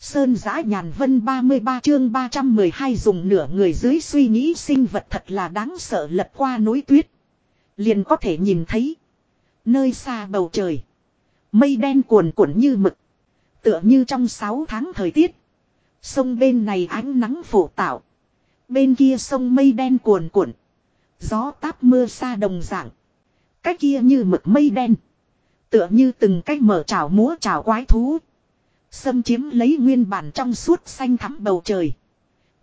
Sơn giã nhàn vân 33 chương 312 dùng nửa người dưới suy nghĩ sinh vật thật là đáng sợ lật qua núi tuyết. Liền có thể nhìn thấy. Nơi xa bầu trời. Mây đen cuồn cuộn như mực. Tựa như trong 6 tháng thời tiết. Sông bên này ánh nắng phổ tạo. Bên kia sông mây đen cuồn cuộn. Gió táp mưa xa đồng dạng. Cái kia như mực mây đen. Tựa như từng cái mở trào múa trào quái thú. Xâm chiếm lấy nguyên bản trong suốt xanh thắm bầu trời.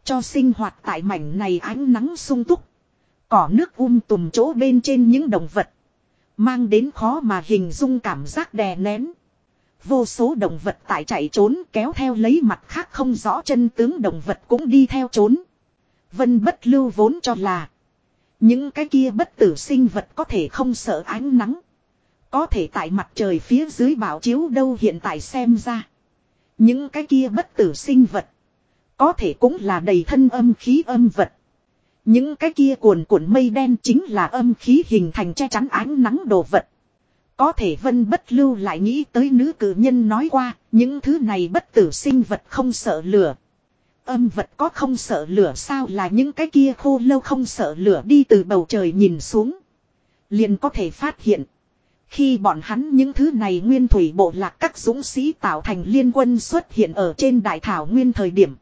Cho sinh hoạt tại mảnh này ánh nắng sung túc. Cỏ nước um tùm chỗ bên trên những động vật. Mang đến khó mà hình dung cảm giác đè nén. Vô số động vật tại chạy trốn kéo theo lấy mặt khác không rõ chân tướng động vật cũng đi theo trốn. Vân bất lưu vốn cho là. Những cái kia bất tử sinh vật có thể không sợ ánh nắng. Có thể tại mặt trời phía dưới bảo chiếu đâu hiện tại xem ra. Những cái kia bất tử sinh vật. Có thể cũng là đầy thân âm khí âm vật. Những cái kia cuồn cuộn mây đen chính là âm khí hình thành che chắn ánh nắng đồ vật. Có thể vân bất lưu lại nghĩ tới nữ cử nhân nói qua, những thứ này bất tử sinh vật không sợ lửa. Âm vật có không sợ lửa sao là những cái kia khô lâu không sợ lửa đi từ bầu trời nhìn xuống. Liền có thể phát hiện. Khi bọn hắn những thứ này nguyên thủy bộ lạc các dũng sĩ tạo thành liên quân xuất hiện ở trên đại thảo nguyên thời điểm.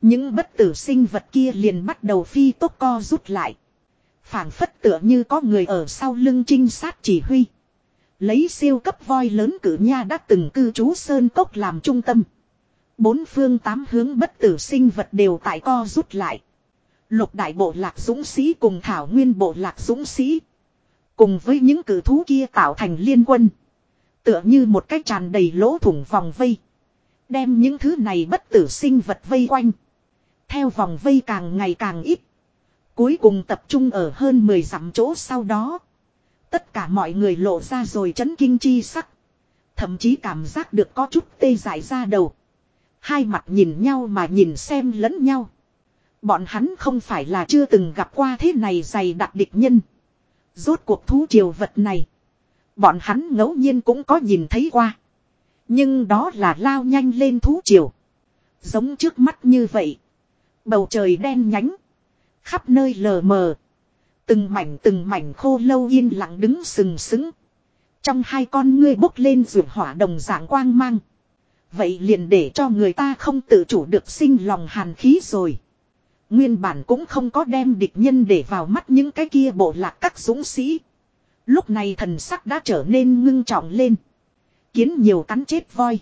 Những bất tử sinh vật kia liền bắt đầu phi tốc co rút lại. phảng phất tựa như có người ở sau lưng trinh sát chỉ huy. Lấy siêu cấp voi lớn cử nha đã từng cư trú Sơn Cốc làm trung tâm. Bốn phương tám hướng bất tử sinh vật đều tại co rút lại. Lục đại bộ lạc dũng sĩ cùng thảo nguyên bộ lạc dũng sĩ. Cùng với những cử thú kia tạo thành liên quân. Tựa như một cái tràn đầy lỗ thủng vòng vây. Đem những thứ này bất tử sinh vật vây quanh. Theo vòng vây càng ngày càng ít. Cuối cùng tập trung ở hơn 10 dặm chỗ sau đó. Tất cả mọi người lộ ra rồi chấn kinh chi sắc. Thậm chí cảm giác được có chút tê dại ra đầu. Hai mặt nhìn nhau mà nhìn xem lẫn nhau. Bọn hắn không phải là chưa từng gặp qua thế này dày đặc địch nhân. Rốt cuộc thú triều vật này. Bọn hắn ngẫu nhiên cũng có nhìn thấy qua. Nhưng đó là lao nhanh lên thú triều. Giống trước mắt như vậy. Bầu trời đen nhánh. Khắp nơi lờ mờ. Từng mảnh từng mảnh khô lâu yên lặng đứng sừng sững. Trong hai con ngươi bốc lên ruột hỏa đồng dạng quang mang. Vậy liền để cho người ta không tự chủ được sinh lòng hàn khí rồi. Nguyên bản cũng không có đem địch nhân để vào mắt những cái kia bộ lạc các dũng sĩ. Lúc này thần sắc đã trở nên ngưng trọng lên. Kiến nhiều cắn chết voi.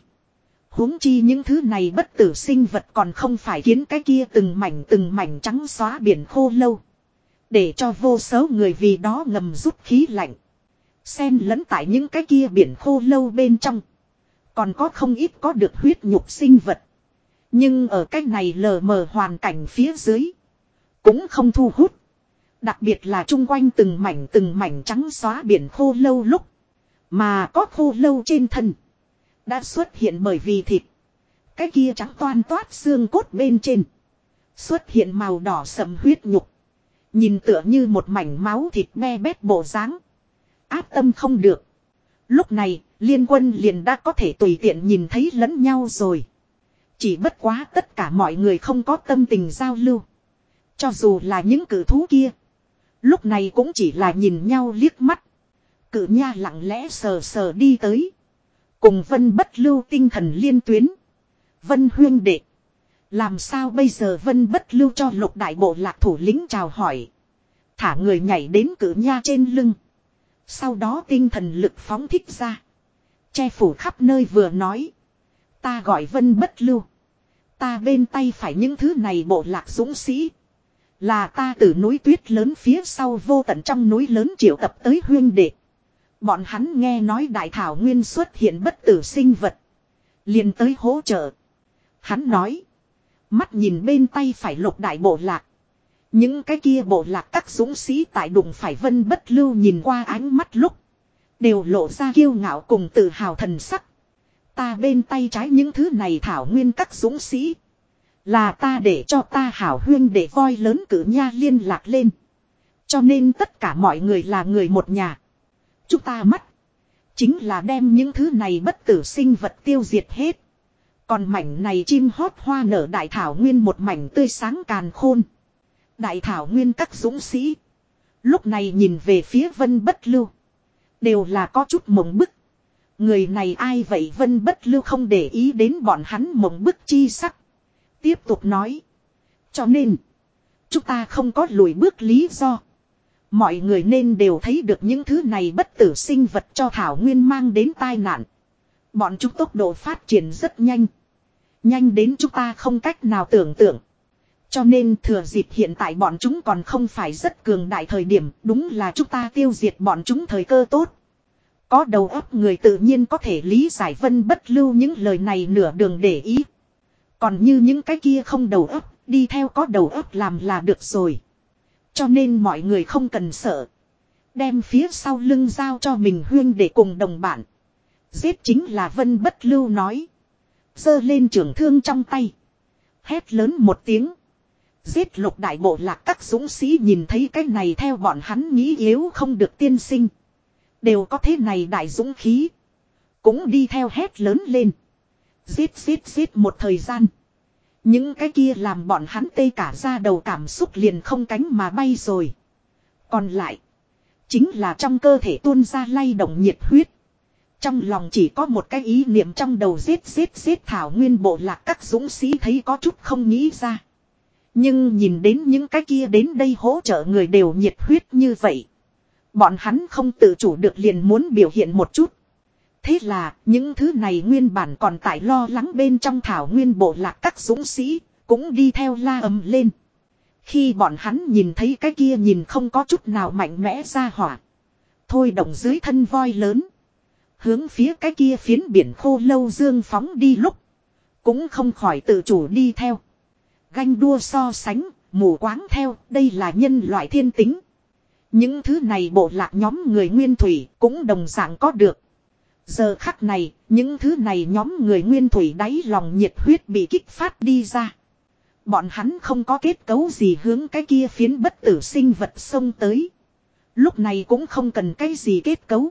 huống chi những thứ này bất tử sinh vật còn không phải kiến cái kia từng mảnh từng mảnh trắng xóa biển khô lâu. Để cho vô số người vì đó ngầm rút khí lạnh. Xen lẫn tại những cái kia biển khô lâu bên trong. Còn có không ít có được huyết nhục sinh vật. Nhưng ở cách này lờ mờ hoàn cảnh phía dưới. Cũng không thu hút. Đặc biệt là chung quanh từng mảnh từng mảnh trắng xóa biển khô lâu lúc. Mà có khô lâu trên thân. Đã xuất hiện bởi vì thịt. Cái kia trắng toan toát xương cốt bên trên. Xuất hiện màu đỏ sầm huyết nhục. Nhìn tựa như một mảnh máu thịt me bét bộ dáng Áp tâm không được. Lúc này, liên quân liền đã có thể tùy tiện nhìn thấy lẫn nhau rồi. Chỉ bất quá tất cả mọi người không có tâm tình giao lưu. Cho dù là những cử thú kia. Lúc này cũng chỉ là nhìn nhau liếc mắt. Cử nha lặng lẽ sờ sờ đi tới. Cùng vân bất lưu tinh thần liên tuyến. Vân huyên đệ. Làm sao bây giờ vân bất lưu cho lục đại bộ lạc thủ lĩnh chào hỏi. Thả người nhảy đến cử nha trên lưng. Sau đó tinh thần lực phóng thích ra. Che phủ khắp nơi vừa nói. Ta gọi vân bất lưu. Ta bên tay phải những thứ này bộ lạc dũng sĩ. Là ta từ núi tuyết lớn phía sau vô tận trong núi lớn triệu tập tới huyên đệ. Bọn hắn nghe nói đại thảo nguyên xuất hiện bất tử sinh vật. liền tới hỗ trợ. Hắn nói. Mắt nhìn bên tay phải lục đại bộ lạc. Những cái kia bộ lạc các dũng sĩ tại đụng phải vân bất lưu nhìn qua ánh mắt lúc. Đều lộ ra kiêu ngạo cùng tự hào thần sắc. Ta bên tay trái những thứ này thảo nguyên các dũng sĩ. Là ta để cho ta hảo huyên để voi lớn cử nha liên lạc lên. Cho nên tất cả mọi người là người một nhà. Chúng ta mắt. Chính là đem những thứ này bất tử sinh vật tiêu diệt hết. Còn mảnh này chim hót hoa nở đại thảo nguyên một mảnh tươi sáng càn khôn. Đại thảo nguyên các dũng sĩ. Lúc này nhìn về phía vân bất lưu. Đều là có chút mộng bức. Người này ai vậy vân bất lưu không để ý đến bọn hắn mộng bức chi sắc. Tiếp tục nói. Cho nên. Chúng ta không có lùi bước lý do. Mọi người nên đều thấy được những thứ này bất tử sinh vật cho Thảo Nguyên mang đến tai nạn. Bọn chúng tốc độ phát triển rất nhanh. Nhanh đến chúng ta không cách nào tưởng tượng. Cho nên thừa dịp hiện tại bọn chúng còn không phải rất cường đại thời điểm, đúng là chúng ta tiêu diệt bọn chúng thời cơ tốt. Có đầu óc người tự nhiên có thể lý giải vân bất lưu những lời này nửa đường để ý. Còn như những cái kia không đầu óc, đi theo có đầu óc làm là được rồi. Cho nên mọi người không cần sợ. Đem phía sau lưng giao cho mình huyên để cùng đồng bạn. Giết chính là vân bất lưu nói. giơ lên trường thương trong tay. Hét lớn một tiếng. Giết lục đại bộ lạc các dũng sĩ nhìn thấy cái này theo bọn hắn nghĩ yếu không được tiên sinh. Đều có thế này đại dũng khí. Cũng đi theo hét lớn lên. Giết giết giết một thời gian. Những cái kia làm bọn hắn tê cả ra đầu cảm xúc liền không cánh mà bay rồi. Còn lại. Chính là trong cơ thể tuôn ra lay động nhiệt huyết. Trong lòng chỉ có một cái ý niệm trong đầu giết giết giết thảo nguyên bộ lạc các dũng sĩ thấy có chút không nghĩ ra. Nhưng nhìn đến những cái kia đến đây hỗ trợ người đều nhiệt huyết như vậy. Bọn hắn không tự chủ được liền muốn biểu hiện một chút. Thế là những thứ này nguyên bản còn tại lo lắng bên trong thảo nguyên bộ lạc các dũng sĩ cũng đi theo la ầm lên. Khi bọn hắn nhìn thấy cái kia nhìn không có chút nào mạnh mẽ ra hỏa. Thôi động dưới thân voi lớn. Hướng phía cái kia phiến biển khô lâu dương phóng đi lúc. Cũng không khỏi tự chủ đi theo. Ganh đua so sánh, mù quáng theo, đây là nhân loại thiên tính. Những thứ này bộ lạc nhóm người nguyên thủy cũng đồng dạng có được. Giờ khắc này, những thứ này nhóm người nguyên thủy đáy lòng nhiệt huyết bị kích phát đi ra. Bọn hắn không có kết cấu gì hướng cái kia phiến bất tử sinh vật xông tới. Lúc này cũng không cần cái gì kết cấu.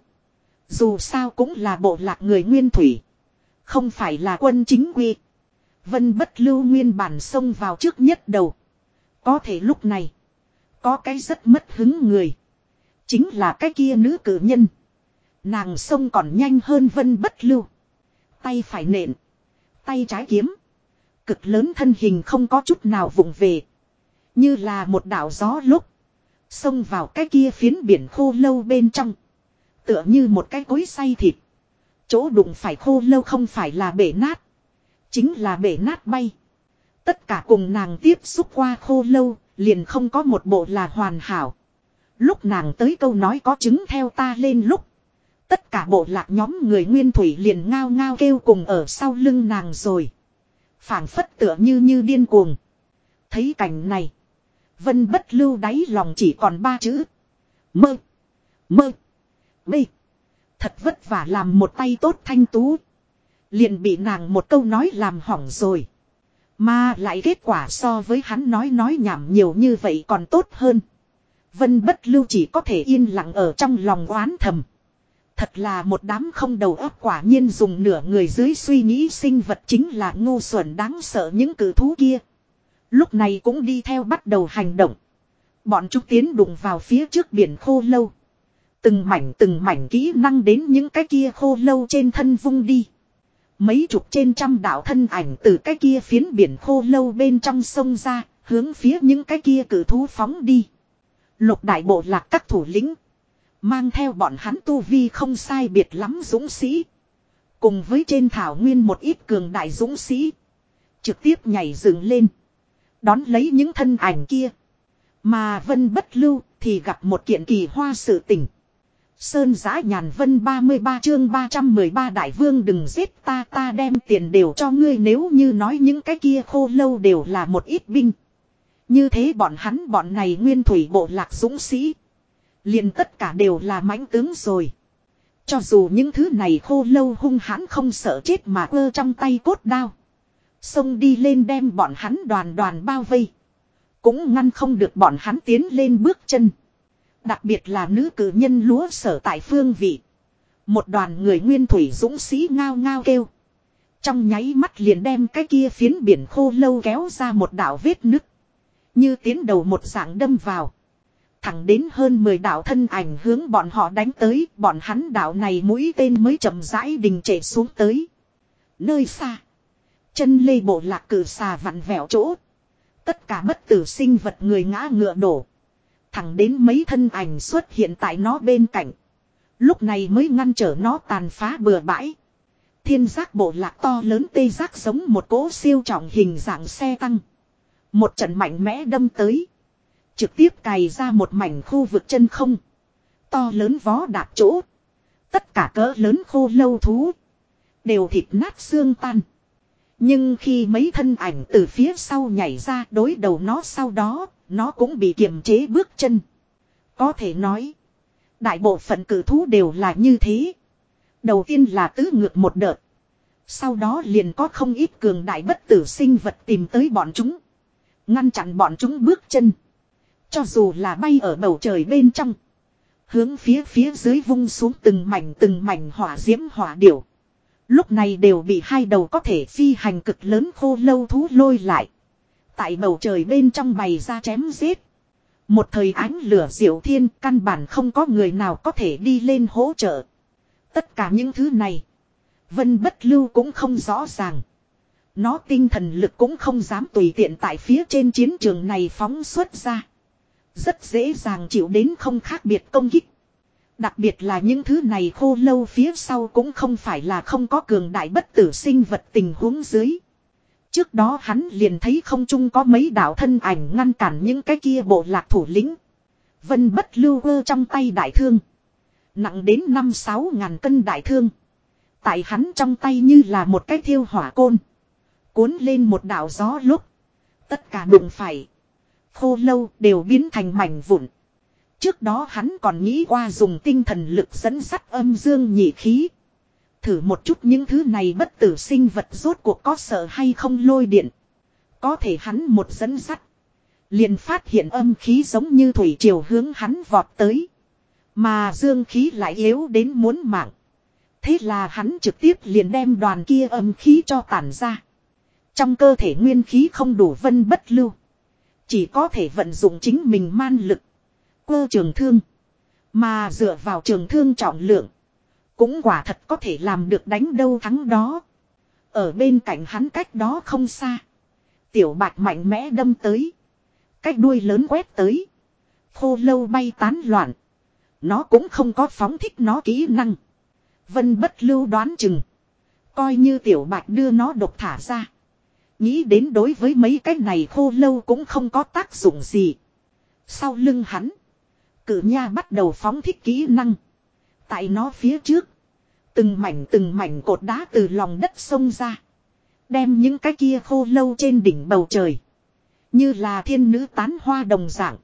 Dù sao cũng là bộ lạc người nguyên thủy. Không phải là quân chính quy. Vân bất lưu nguyên bản xông vào trước nhất đầu. Có thể lúc này. Có cái rất mất hứng người. Chính là cái kia nữ cử nhân. Nàng sông còn nhanh hơn vân bất lưu. Tay phải nện. Tay trái kiếm. Cực lớn thân hình không có chút nào vụng về. Như là một đảo gió lúc. Xông vào cái kia phiến biển khô lâu bên trong. Tựa như một cái cối say thịt. Chỗ đụng phải khô lâu không phải là bể nát. Chính là bể nát bay. Tất cả cùng nàng tiếp xúc qua khô lâu, liền không có một bộ là hoàn hảo. Lúc nàng tới câu nói có chứng theo ta lên lúc. Tất cả bộ lạc nhóm người nguyên thủy liền ngao ngao kêu cùng ở sau lưng nàng rồi. phảng phất tựa như như điên cuồng. Thấy cảnh này. Vân bất lưu đáy lòng chỉ còn ba chữ. Mơ. Mơ. Bê. Thật vất vả làm một tay tốt thanh tú. Liền bị nàng một câu nói làm hỏng rồi. Mà lại kết quả so với hắn nói nói nhảm nhiều như vậy còn tốt hơn. Vân bất lưu chỉ có thể yên lặng ở trong lòng oán thầm. Thật là một đám không đầu óc quả nhiên dùng nửa người dưới suy nghĩ sinh vật chính là ngu xuẩn đáng sợ những cử thú kia. Lúc này cũng đi theo bắt đầu hành động. Bọn chúng tiến đụng vào phía trước biển khô lâu. Từng mảnh từng mảnh kỹ năng đến những cái kia khô lâu trên thân vung đi. Mấy chục trên trăm đạo thân ảnh từ cái kia phiến biển khô lâu bên trong sông ra, hướng phía những cái kia cử thú phóng đi. Lục đại bộ lạc các thủ lĩnh. Mang theo bọn hắn tu vi không sai biệt lắm dũng sĩ. Cùng với trên thảo nguyên một ít cường đại dũng sĩ. Trực tiếp nhảy dựng lên. Đón lấy những thân ảnh kia. Mà vân bất lưu thì gặp một kiện kỳ hoa sự tình. Sơn giã nhàn vân 33 chương 313 đại vương đừng giết ta ta đem tiền đều cho ngươi, nếu như nói những cái kia khô lâu đều là một ít binh. Như thế bọn hắn, bọn này nguyên thủy bộ lạc dũng sĩ. liền tất cả đều là mãnh tướng rồi. Cho dù những thứ này khô lâu hung hãn không sợ chết mà ơ trong tay cốt đao. Xông đi lên đem bọn hắn đoàn đoàn bao vây. Cũng ngăn không được bọn hắn tiến lên bước chân. Đặc biệt là nữ cử nhân lúa sở tại phương vị. Một đoàn người nguyên thủy dũng sĩ ngao ngao kêu. Trong nháy mắt liền đem cái kia phiến biển khô lâu kéo ra một đảo vết nứt. Như tiến đầu một dạng đâm vào. Thẳng đến hơn 10 đảo thân ảnh hướng bọn họ đánh tới, bọn hắn đảo này mũi tên mới chậm rãi đình trệ xuống tới. Nơi xa, chân lê bộ lạc cử xà vặn vẹo chỗ. Tất cả bất tử sinh vật người ngã ngựa đổ. Thẳng đến mấy thân ảnh xuất hiện tại nó bên cạnh. Lúc này mới ngăn trở nó tàn phá bừa bãi. Thiên giác bộ lạc to lớn tê giác giống một cỗ siêu trọng hình dạng xe tăng. Một trận mạnh mẽ đâm tới. Trực tiếp cày ra một mảnh khu vực chân không. To lớn vó đạp chỗ. Tất cả cỡ lớn khô lâu thú. Đều thịt nát xương tan. Nhưng khi mấy thân ảnh từ phía sau nhảy ra đối đầu nó sau đó, nó cũng bị kiềm chế bước chân. Có thể nói, đại bộ phận cử thú đều là như thế. Đầu tiên là tứ ngược một đợt. Sau đó liền có không ít cường đại bất tử sinh vật tìm tới bọn chúng. Ngăn chặn bọn chúng bước chân. Cho dù là bay ở bầu trời bên trong. Hướng phía phía dưới vung xuống từng mảnh từng mảnh hỏa diễm hỏa điểu. Lúc này đều bị hai đầu có thể phi hành cực lớn khô lâu thú lôi lại. Tại bầu trời bên trong bày ra chém giết. Một thời ánh lửa diệu thiên căn bản không có người nào có thể đi lên hỗ trợ. Tất cả những thứ này. Vân bất lưu cũng không rõ ràng. Nó tinh thần lực cũng không dám tùy tiện tại phía trên chiến trường này phóng xuất ra. Rất dễ dàng chịu đến không khác biệt công kích. Đặc biệt là những thứ này khô lâu phía sau cũng không phải là không có cường đại bất tử sinh vật tình huống dưới. Trước đó hắn liền thấy không chung có mấy đạo thân ảnh ngăn cản những cái kia bộ lạc thủ lĩnh. Vân bất lưu vơ trong tay đại thương. Nặng đến 5-6 ngàn cân đại thương. Tại hắn trong tay như là một cái thiêu hỏa côn. Cuốn lên một đạo gió lúc. Tất cả đụng phải. Khô lâu đều biến thành mảnh vụn. Trước đó hắn còn nghĩ qua dùng tinh thần lực dẫn sắt âm dương nhị khí. Thử một chút những thứ này bất tử sinh vật rốt cuộc có sợ hay không lôi điện. Có thể hắn một dẫn sắt. Liền phát hiện âm khí giống như thủy triều hướng hắn vọt tới. Mà dương khí lại yếu đến muốn mạng. Thế là hắn trực tiếp liền đem đoàn kia âm khí cho tản ra. Trong cơ thể nguyên khí không đủ vân bất lưu. Chỉ có thể vận dụng chính mình man lực cơ trường thương. Mà dựa vào trường thương trọng lượng. Cũng quả thật có thể làm được đánh đâu thắng đó. Ở bên cạnh hắn cách đó không xa. Tiểu bạch mạnh mẽ đâm tới. Cách đuôi lớn quét tới. Khô lâu bay tán loạn. Nó cũng không có phóng thích nó kỹ năng. Vân bất lưu đoán chừng. Coi như tiểu bạch đưa nó độc thả ra. Nghĩ đến đối với mấy cái này khô lâu cũng không có tác dụng gì. Sau lưng hắn. Cử nha bắt đầu phóng thích kỹ năng. Tại nó phía trước. Từng mảnh từng mảnh cột đá từ lòng đất sông ra. Đem những cái kia khô lâu trên đỉnh bầu trời. Như là thiên nữ tán hoa đồng dạng.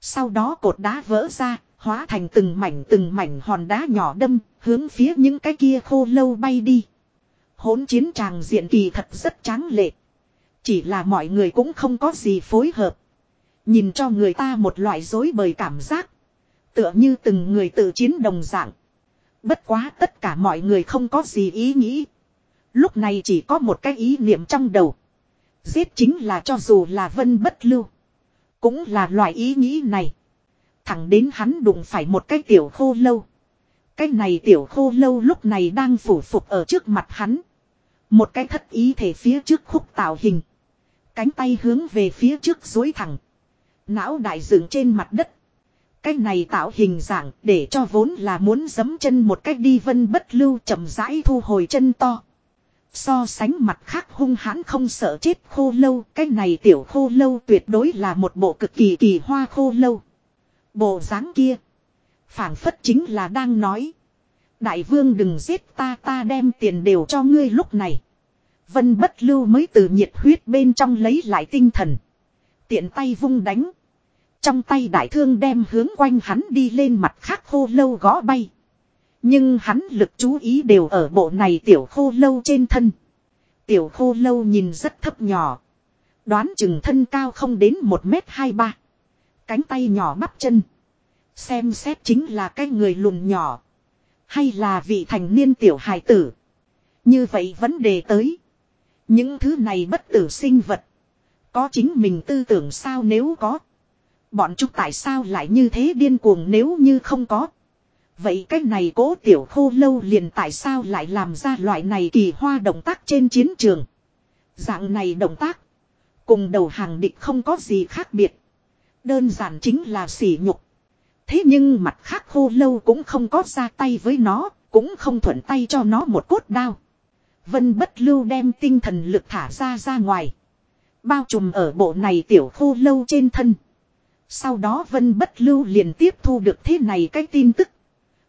Sau đó cột đá vỡ ra, hóa thành từng mảnh từng mảnh hòn đá nhỏ đâm, hướng phía những cái kia khô lâu bay đi. Hỗn chiến tràng diện kỳ thật rất tráng lệ. Chỉ là mọi người cũng không có gì phối hợp. Nhìn cho người ta một loại dối bời cảm giác. Tựa như từng người tự chiến đồng dạng. Bất quá tất cả mọi người không có gì ý nghĩ. Lúc này chỉ có một cái ý niệm trong đầu. Giết chính là cho dù là vân bất lưu. Cũng là loại ý nghĩ này. Thẳng đến hắn đụng phải một cái tiểu khô lâu. Cái này tiểu khô lâu lúc này đang phủ phục ở trước mặt hắn. Một cái thất ý thể phía trước khúc tạo hình. Cánh tay hướng về phía trước dối thẳng. Não đại dựng trên mặt đất. Cái này tạo hình dạng để cho vốn là muốn giấm chân một cách đi vân bất lưu chậm rãi thu hồi chân to. So sánh mặt khác hung hãn không sợ chết khô lâu, cái này tiểu khô lâu tuyệt đối là một bộ cực kỳ kỳ hoa khô lâu. Bộ dáng kia, phảng phất chính là đang nói. Đại vương đừng giết ta ta đem tiền đều cho ngươi lúc này. Vân bất lưu mới từ nhiệt huyết bên trong lấy lại tinh thần. Tiện tay vung đánh. Trong tay đại thương đem hướng quanh hắn đi lên mặt khác khô lâu gõ bay. Nhưng hắn lực chú ý đều ở bộ này tiểu khô lâu trên thân. Tiểu khô lâu nhìn rất thấp nhỏ. Đoán chừng thân cao không đến 1 mét 23. Cánh tay nhỏ bắp chân. Xem xét chính là cái người lùn nhỏ. Hay là vị thành niên tiểu hài tử. Như vậy vấn đề tới. Những thứ này bất tử sinh vật. Có chính mình tư tưởng sao nếu có. Bọn chúng tại sao lại như thế điên cuồng nếu như không có. Vậy cái này cố tiểu khô lâu liền tại sao lại làm ra loại này kỳ hoa động tác trên chiến trường. Dạng này động tác. Cùng đầu hàng địch không có gì khác biệt. Đơn giản chính là sỉ nhục. Thế nhưng mặt khác khô lâu cũng không có ra tay với nó, cũng không thuận tay cho nó một cốt đao. Vân bất lưu đem tinh thần lực thả ra ra ngoài. Bao trùm ở bộ này tiểu khô lâu trên thân. Sau đó vân bất lưu liền tiếp thu được thế này cái tin tức.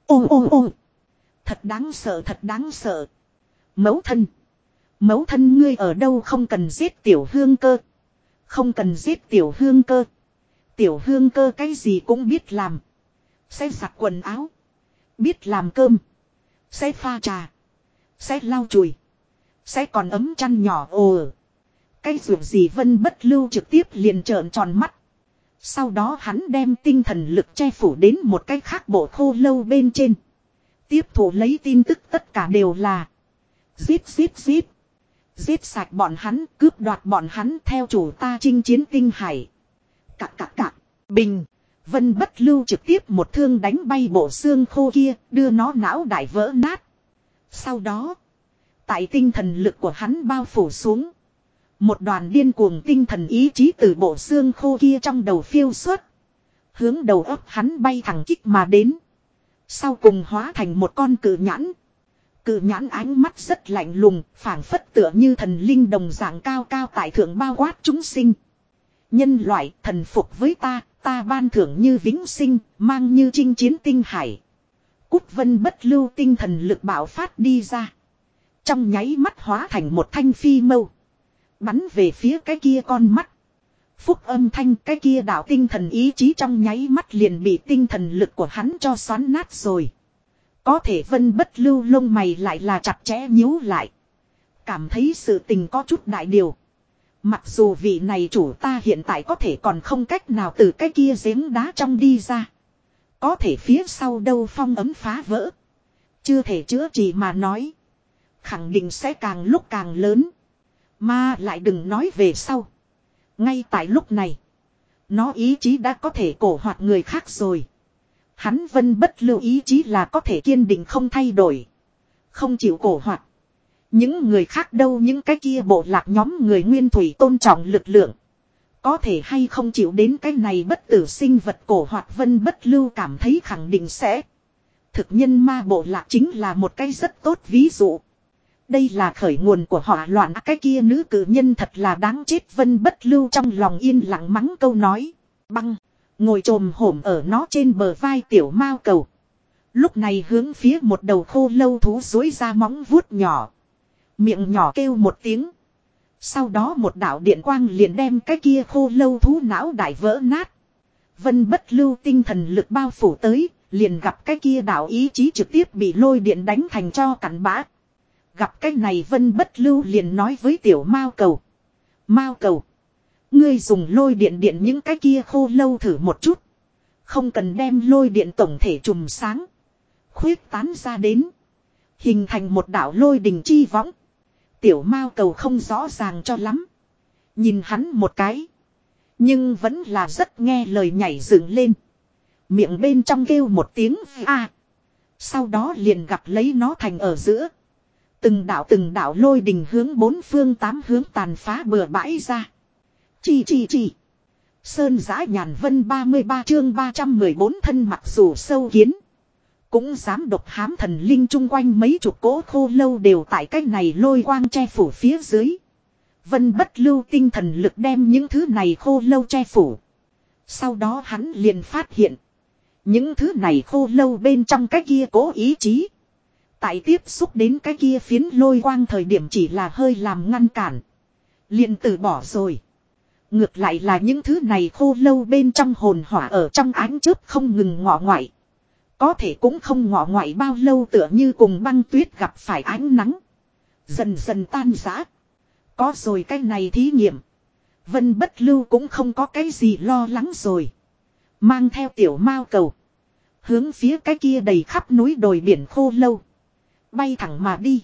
Ô ô ô. Thật đáng sợ, thật đáng sợ. mẫu thân. mẫu thân ngươi ở đâu không cần giết tiểu hương cơ. Không cần giết tiểu hương cơ. Tiểu hương cơ cái gì cũng biết làm. Sẽ giặt quần áo. Biết làm cơm. Sẽ pha trà. Sẽ lau chùi. Sẽ còn ấm chăn nhỏ ồ. Cái ruột gì vân bất lưu trực tiếp liền trợn tròn mắt. Sau đó hắn đem tinh thần lực che phủ đến một cái khác bộ khô lâu bên trên. Tiếp thủ lấy tin tức tất cả đều là. Giết giết giết. Giết sạch bọn hắn, cướp đoạt bọn hắn theo chủ ta chinh chiến tinh hải. Cạc cạc cạc, bình. Vân bất lưu trực tiếp một thương đánh bay bộ xương khô kia, đưa nó não đại vỡ nát. Sau đó, tại tinh thần lực của hắn bao phủ xuống. Một đoàn điên cuồng tinh thần ý chí từ bộ xương khô kia trong đầu phiêu xuất. Hướng đầu óc hắn bay thẳng kích mà đến. Sau cùng hóa thành một con cự nhãn. Cự nhãn ánh mắt rất lạnh lùng, phảng phất tựa như thần linh đồng dạng cao cao tại thượng bao quát chúng sinh. Nhân loại thần phục với ta, ta ban thưởng như vĩnh sinh, mang như chinh chiến tinh hải. Cúc vân bất lưu tinh thần lực bạo phát đi ra. Trong nháy mắt hóa thành một thanh phi mâu. Bắn về phía cái kia con mắt. Phúc âm thanh cái kia đạo tinh thần ý chí trong nháy mắt liền bị tinh thần lực của hắn cho xoắn nát rồi. Có thể vân bất lưu lông mày lại là chặt chẽ nhíu lại. Cảm thấy sự tình có chút đại điều. Mặc dù vị này chủ ta hiện tại có thể còn không cách nào từ cái kia giếng đá trong đi ra. Có thể phía sau đâu phong ấm phá vỡ. Chưa thể chữa trị mà nói. Khẳng định sẽ càng lúc càng lớn. Mà lại đừng nói về sau. Ngay tại lúc này. Nó ý chí đã có thể cổ hoạt người khác rồi. Hắn vân bất lưu ý chí là có thể kiên định không thay đổi. Không chịu cổ hoạt. Những người khác đâu, những cái kia bộ lạc nhóm người nguyên thủy tôn trọng lực lượng. Có thể hay không chịu đến cái này bất tử sinh vật cổ hoạt vân bất lưu cảm thấy khẳng định sẽ. Thực nhân ma bộ lạc chính là một cái rất tốt ví dụ. Đây là khởi nguồn của hỏa loạn cái kia nữ cử nhân thật là đáng chết vân bất lưu trong lòng yên lặng mắng câu nói. Băng. Ngồi trồm hổm ở nó trên bờ vai tiểu mao cầu. Lúc này hướng phía một đầu khô lâu thú dối ra móng vuốt nhỏ. Miệng nhỏ kêu một tiếng. Sau đó một đạo điện quang liền đem cái kia khô lâu thú não đại vỡ nát. Vân bất lưu tinh thần lực bao phủ tới, liền gặp cái kia đạo ý chí trực tiếp bị lôi điện đánh thành cho cắn bã. Gặp cái này vân bất lưu liền nói với tiểu mao cầu. Mao cầu. Ngươi dùng lôi điện điện những cái kia khô lâu thử một chút. Không cần đem lôi điện tổng thể trùm sáng. Khuyết tán ra đến. Hình thành một đảo lôi đình chi võng. Tiểu mao cầu không rõ ràng cho lắm. Nhìn hắn một cái. Nhưng vẫn là rất nghe lời nhảy dựng lên. Miệng bên trong kêu một tiếng, a. Sau đó liền gặp lấy nó thành ở giữa. Từng đạo từng đạo lôi đình hướng bốn phương tám hướng tàn phá bừa bãi ra. Chi chi chi. Sơn giã nhàn vân 33 chương 314 thân mặc dù sâu kiến. Cũng dám độc hám thần linh chung quanh mấy chục cỗ khô lâu đều tại cách này lôi quang che phủ phía dưới. Vân bất lưu tinh thần lực đem những thứ này khô lâu che phủ. Sau đó hắn liền phát hiện. Những thứ này khô lâu bên trong cái kia cố ý chí. Tại tiếp xúc đến cái kia phiến lôi quang thời điểm chỉ là hơi làm ngăn cản. Liền từ bỏ rồi. Ngược lại là những thứ này khô lâu bên trong hồn hỏa ở trong ánh chớp không ngừng ngọ ngoại. Có thể cũng không ngọ ngoại bao lâu tựa như cùng băng tuyết gặp phải ánh nắng. Dần dần tan rã. Có rồi cái này thí nghiệm. Vân bất lưu cũng không có cái gì lo lắng rồi. Mang theo tiểu mao cầu. Hướng phía cái kia đầy khắp núi đồi biển khô lâu. Bay thẳng mà đi.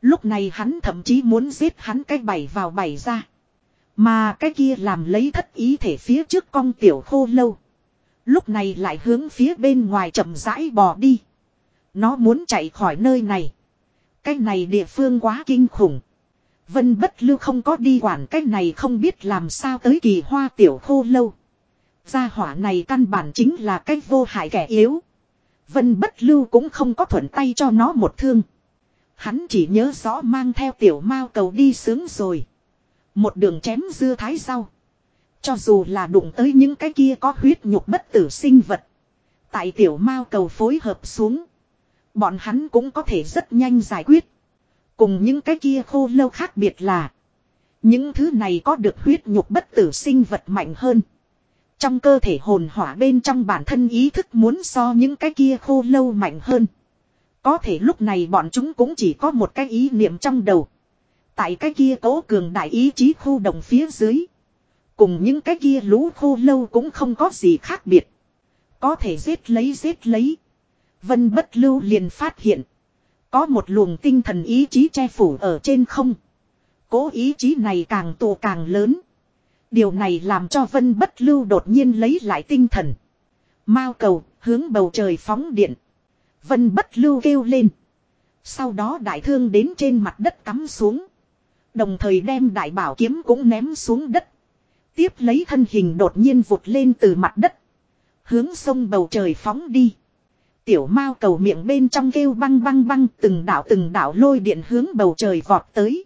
Lúc này hắn thậm chí muốn giết hắn cái bảy vào bảy ra. Mà cái kia làm lấy thất ý thể phía trước con tiểu khô lâu. Lúc này lại hướng phía bên ngoài chậm rãi bò đi. Nó muốn chạy khỏi nơi này. Cái này địa phương quá kinh khủng. Vân bất lưu không có đi quản cái này không biết làm sao tới kỳ hoa tiểu khô lâu. Gia hỏa này căn bản chính là cái vô hại kẻ yếu. Vân bất lưu cũng không có thuận tay cho nó một thương. Hắn chỉ nhớ rõ mang theo tiểu mao cầu đi sướng rồi. Một đường chém dưa thái sau. Cho dù là đụng tới những cái kia có huyết nhục bất tử sinh vật. Tại tiểu mao cầu phối hợp xuống. Bọn hắn cũng có thể rất nhanh giải quyết. Cùng những cái kia khô lâu khác biệt là. Những thứ này có được huyết nhục bất tử sinh vật mạnh hơn. Trong cơ thể hồn hỏa bên trong bản thân ý thức muốn so những cái kia khô lâu mạnh hơn. Có thể lúc này bọn chúng cũng chỉ có một cái ý niệm trong đầu. Tại cái kia cố cường đại ý chí khu đồng phía dưới. Cùng những cái kia lũ khô lâu cũng không có gì khác biệt. Có thể giết lấy giết lấy. Vân bất lưu liền phát hiện. Có một luồng tinh thần ý chí che phủ ở trên không. Cố ý chí này càng tù càng lớn. Điều này làm cho vân bất lưu đột nhiên lấy lại tinh thần. Mao cầu, hướng bầu trời phóng điện. Vân bất lưu kêu lên. Sau đó đại thương đến trên mặt đất cắm xuống. Đồng thời đem đại bảo kiếm cũng ném xuống đất. Tiếp lấy thân hình đột nhiên vụt lên từ mặt đất. Hướng sông bầu trời phóng đi. Tiểu mao cầu miệng bên trong kêu băng băng băng từng đảo từng đảo lôi điện hướng bầu trời vọt tới.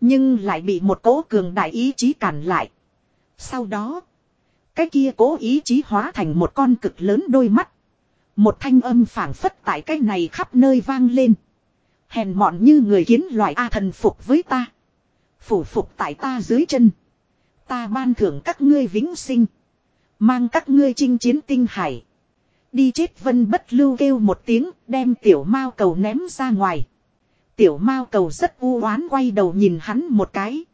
Nhưng lại bị một cỗ cường đại ý chí cản lại. Sau đó, cái kia cố ý chí hóa thành một con cực lớn đôi mắt. Một thanh âm phảng phất tại cái này khắp nơi vang lên. Hèn mọn như người kiến loại A thần phục với ta. Phủ phục tại ta dưới chân. Ta ban thưởng các ngươi vĩnh sinh. Mang các ngươi chinh chiến tinh hải. Đi chết vân bất lưu kêu một tiếng đem tiểu mao cầu ném ra ngoài. Tiểu mao cầu rất u oán quay đầu nhìn hắn một cái.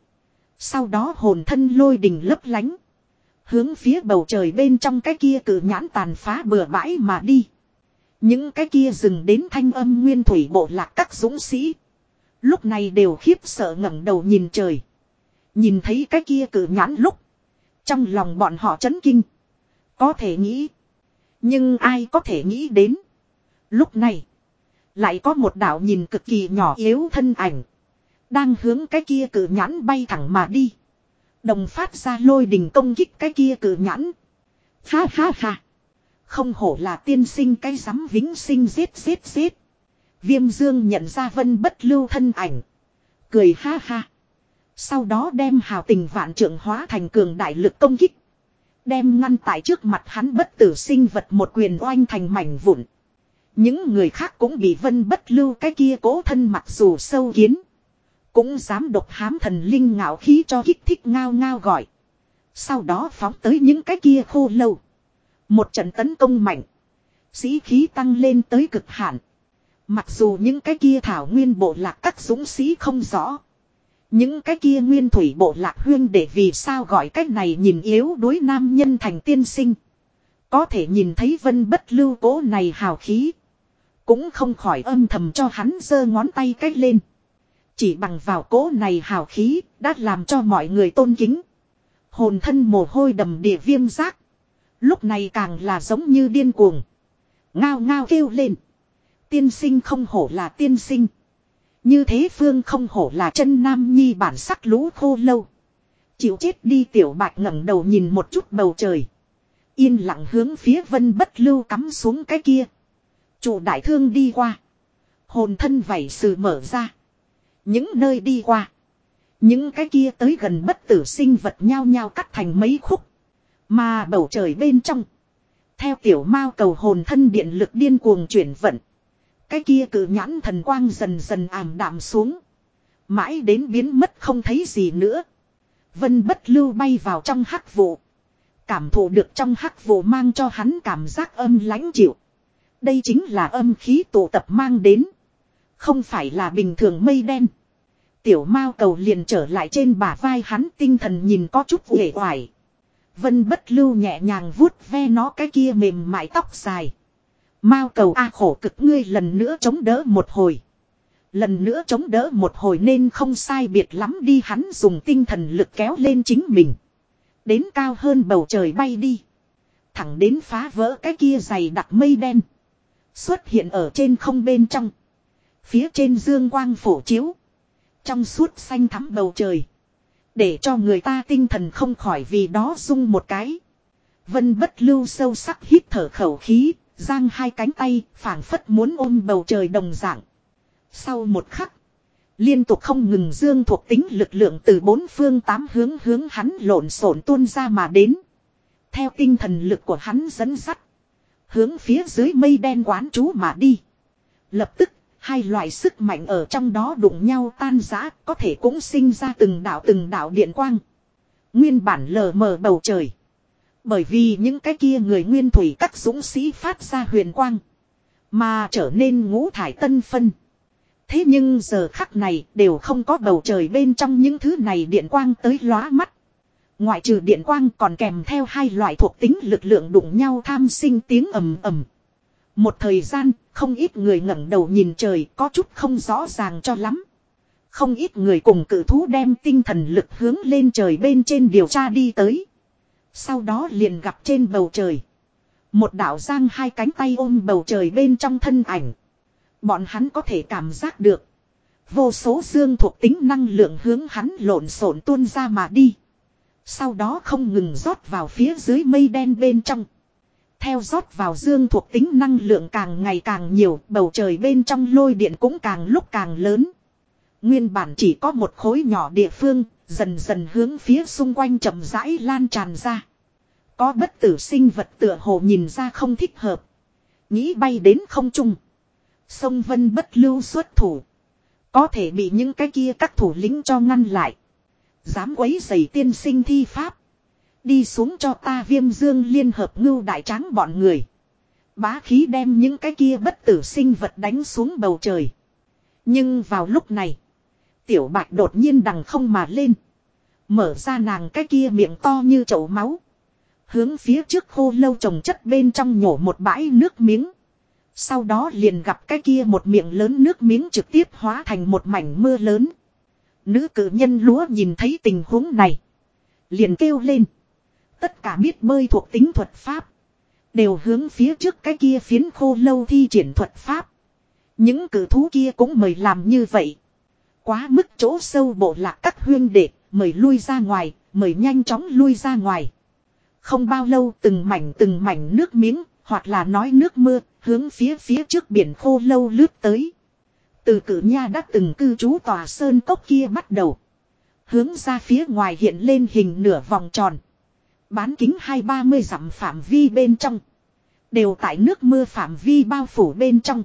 Sau đó hồn thân lôi đình lấp lánh. Hướng phía bầu trời bên trong cái kia cử nhãn tàn phá bừa bãi mà đi. Những cái kia dừng đến thanh âm nguyên thủy bộ lạc các dũng sĩ. Lúc này đều khiếp sợ ngẩng đầu nhìn trời. Nhìn thấy cái kia cử nhãn lúc. Trong lòng bọn họ chấn kinh. Có thể nghĩ. Nhưng ai có thể nghĩ đến. Lúc này. Lại có một đạo nhìn cực kỳ nhỏ yếu thân ảnh. Đang hướng cái kia cử nhãn bay thẳng mà đi. Đồng phát ra lôi đình công kích cái kia cử nhãn. Ha ha ha. Không hổ là tiên sinh cái rắm vĩnh sinh giết giết giết. Viêm dương nhận ra vân bất lưu thân ảnh. Cười ha ha. Sau đó đem hào tình vạn trượng hóa thành cường đại lực công kích. Đem ngăn tại trước mặt hắn bất tử sinh vật một quyền oanh thành mảnh vụn. Những người khác cũng bị vân bất lưu cái kia cố thân mặc dù sâu kiến. Cũng dám độc hám thần linh ngạo khí cho kích thích ngao ngao gọi. Sau đó phóng tới những cái kia khô lâu. Một trận tấn công mạnh. Sĩ khí tăng lên tới cực hạn. Mặc dù những cái kia thảo nguyên bộ lạc các dũng sĩ không rõ. Những cái kia nguyên thủy bộ lạc huyên để vì sao gọi cách này nhìn yếu đối nam nhân thành tiên sinh. Có thể nhìn thấy vân bất lưu cố này hào khí. Cũng không khỏi âm thầm cho hắn giơ ngón tay cách lên. Chỉ bằng vào cố này hào khí đã làm cho mọi người tôn kính. Hồn thân mồ hôi đầm địa viêm giác. Lúc này càng là giống như điên cuồng. Ngao ngao kêu lên. Tiên sinh không hổ là tiên sinh. Như thế phương không hổ là chân nam nhi bản sắc lũ khô lâu. Chịu chết đi tiểu bạch ngẩng đầu nhìn một chút bầu trời. Yên lặng hướng phía vân bất lưu cắm xuống cái kia. Chủ đại thương đi qua. Hồn thân vảy sự mở ra. Những nơi đi qua. Những cái kia tới gần bất tử sinh vật nhao nhao cắt thành mấy khúc. Mà bầu trời bên trong. Theo tiểu mao cầu hồn thân điện lực điên cuồng chuyển vận. Cái kia cử nhãn thần quang dần dần ảm đạm xuống. Mãi đến biến mất không thấy gì nữa. Vân bất lưu bay vào trong hắc vụ. Cảm thụ được trong hắc vụ mang cho hắn cảm giác âm lãnh chịu. Đây chính là âm khí tụ tập mang đến. Không phải là bình thường mây đen. Tiểu mao cầu liền trở lại trên bả vai hắn tinh thần nhìn có chút uể oải. Vân bất lưu nhẹ nhàng vuốt ve nó cái kia mềm mại tóc dài. Mao cầu A khổ cực ngươi lần nữa chống đỡ một hồi. Lần nữa chống đỡ một hồi nên không sai biệt lắm đi hắn dùng tinh thần lực kéo lên chính mình. Đến cao hơn bầu trời bay đi. Thẳng đến phá vỡ cái kia dày đặc mây đen. Xuất hiện ở trên không bên trong. Phía trên dương quang phổ chiếu. Trong suốt xanh thắm bầu trời. Để cho người ta tinh thần không khỏi vì đó rung một cái. Vân bất lưu sâu sắc hít thở khẩu khí, giang hai cánh tay, phảng phất muốn ôm bầu trời đồng dạng. Sau một khắc, liên tục không ngừng dương thuộc tính lực lượng từ bốn phương tám hướng hướng hắn lộn xộn tuôn ra mà đến. Theo tinh thần lực của hắn dẫn dắt, hướng phía dưới mây đen quán chú mà đi. Lập tức, hai loại sức mạnh ở trong đó đụng nhau tan rã, có thể cũng sinh ra từng đạo từng đạo điện quang. Nguyên bản lờ mờ bầu trời. Bởi vì những cái kia người nguyên thủy các dũng sĩ phát ra huyền quang. Mà trở nên ngũ thải tân phân. Thế nhưng giờ khắc này đều không có bầu trời bên trong những thứ này điện quang tới lóa mắt. Ngoại trừ điện quang còn kèm theo hai loại thuộc tính lực lượng đụng nhau tham sinh tiếng ầm ầm. Một thời gian, không ít người ngẩng đầu nhìn trời có chút không rõ ràng cho lắm. Không ít người cùng cử thú đem tinh thần lực hướng lên trời bên trên điều tra đi tới. Sau đó liền gặp trên bầu trời. Một đạo giang hai cánh tay ôm bầu trời bên trong thân ảnh. Bọn hắn có thể cảm giác được. Vô số dương thuộc tính năng lượng hướng hắn lộn xộn tuôn ra mà đi. Sau đó không ngừng rót vào phía dưới mây đen bên trong. Theo rót vào dương thuộc tính năng lượng càng ngày càng nhiều, bầu trời bên trong lôi điện cũng càng lúc càng lớn. Nguyên bản chỉ có một khối nhỏ địa phương, dần dần hướng phía xung quanh chậm rãi lan tràn ra. Có bất tử sinh vật tựa hồ nhìn ra không thích hợp. Nghĩ bay đến không trung. Sông Vân bất lưu xuất thủ. Có thể bị những cái kia các thủ lĩnh cho ngăn lại. Dám quấy giày tiên sinh thi pháp. Đi xuống cho ta viêm dương liên hợp ngưu đại tráng bọn người. Bá khí đem những cái kia bất tử sinh vật đánh xuống bầu trời. Nhưng vào lúc này. Tiểu bạch đột nhiên đằng không mà lên. Mở ra nàng cái kia miệng to như chậu máu. Hướng phía trước khô lâu trồng chất bên trong nhổ một bãi nước miếng. Sau đó liền gặp cái kia một miệng lớn nước miếng trực tiếp hóa thành một mảnh mưa lớn. Nữ cử nhân lúa nhìn thấy tình huống này. Liền kêu lên. Tất cả biết bơi thuộc tính thuật pháp. Đều hướng phía trước cái kia phiến khô lâu thi triển thuật pháp. Những cử thú kia cũng mời làm như vậy. Quá mức chỗ sâu bộ lạc các huyên đệ, mời lui ra ngoài, mời nhanh chóng lui ra ngoài. Không bao lâu từng mảnh từng mảnh nước miếng, hoặc là nói nước mưa, hướng phía phía trước biển khô lâu lướt tới. Từ cử nha đã từng cư trú tòa sơn cốc kia bắt đầu. Hướng ra phía ngoài hiện lên hình nửa vòng tròn. Bán kính hai ba mươi dặm phạm vi bên trong. Đều tại nước mưa phạm vi bao phủ bên trong.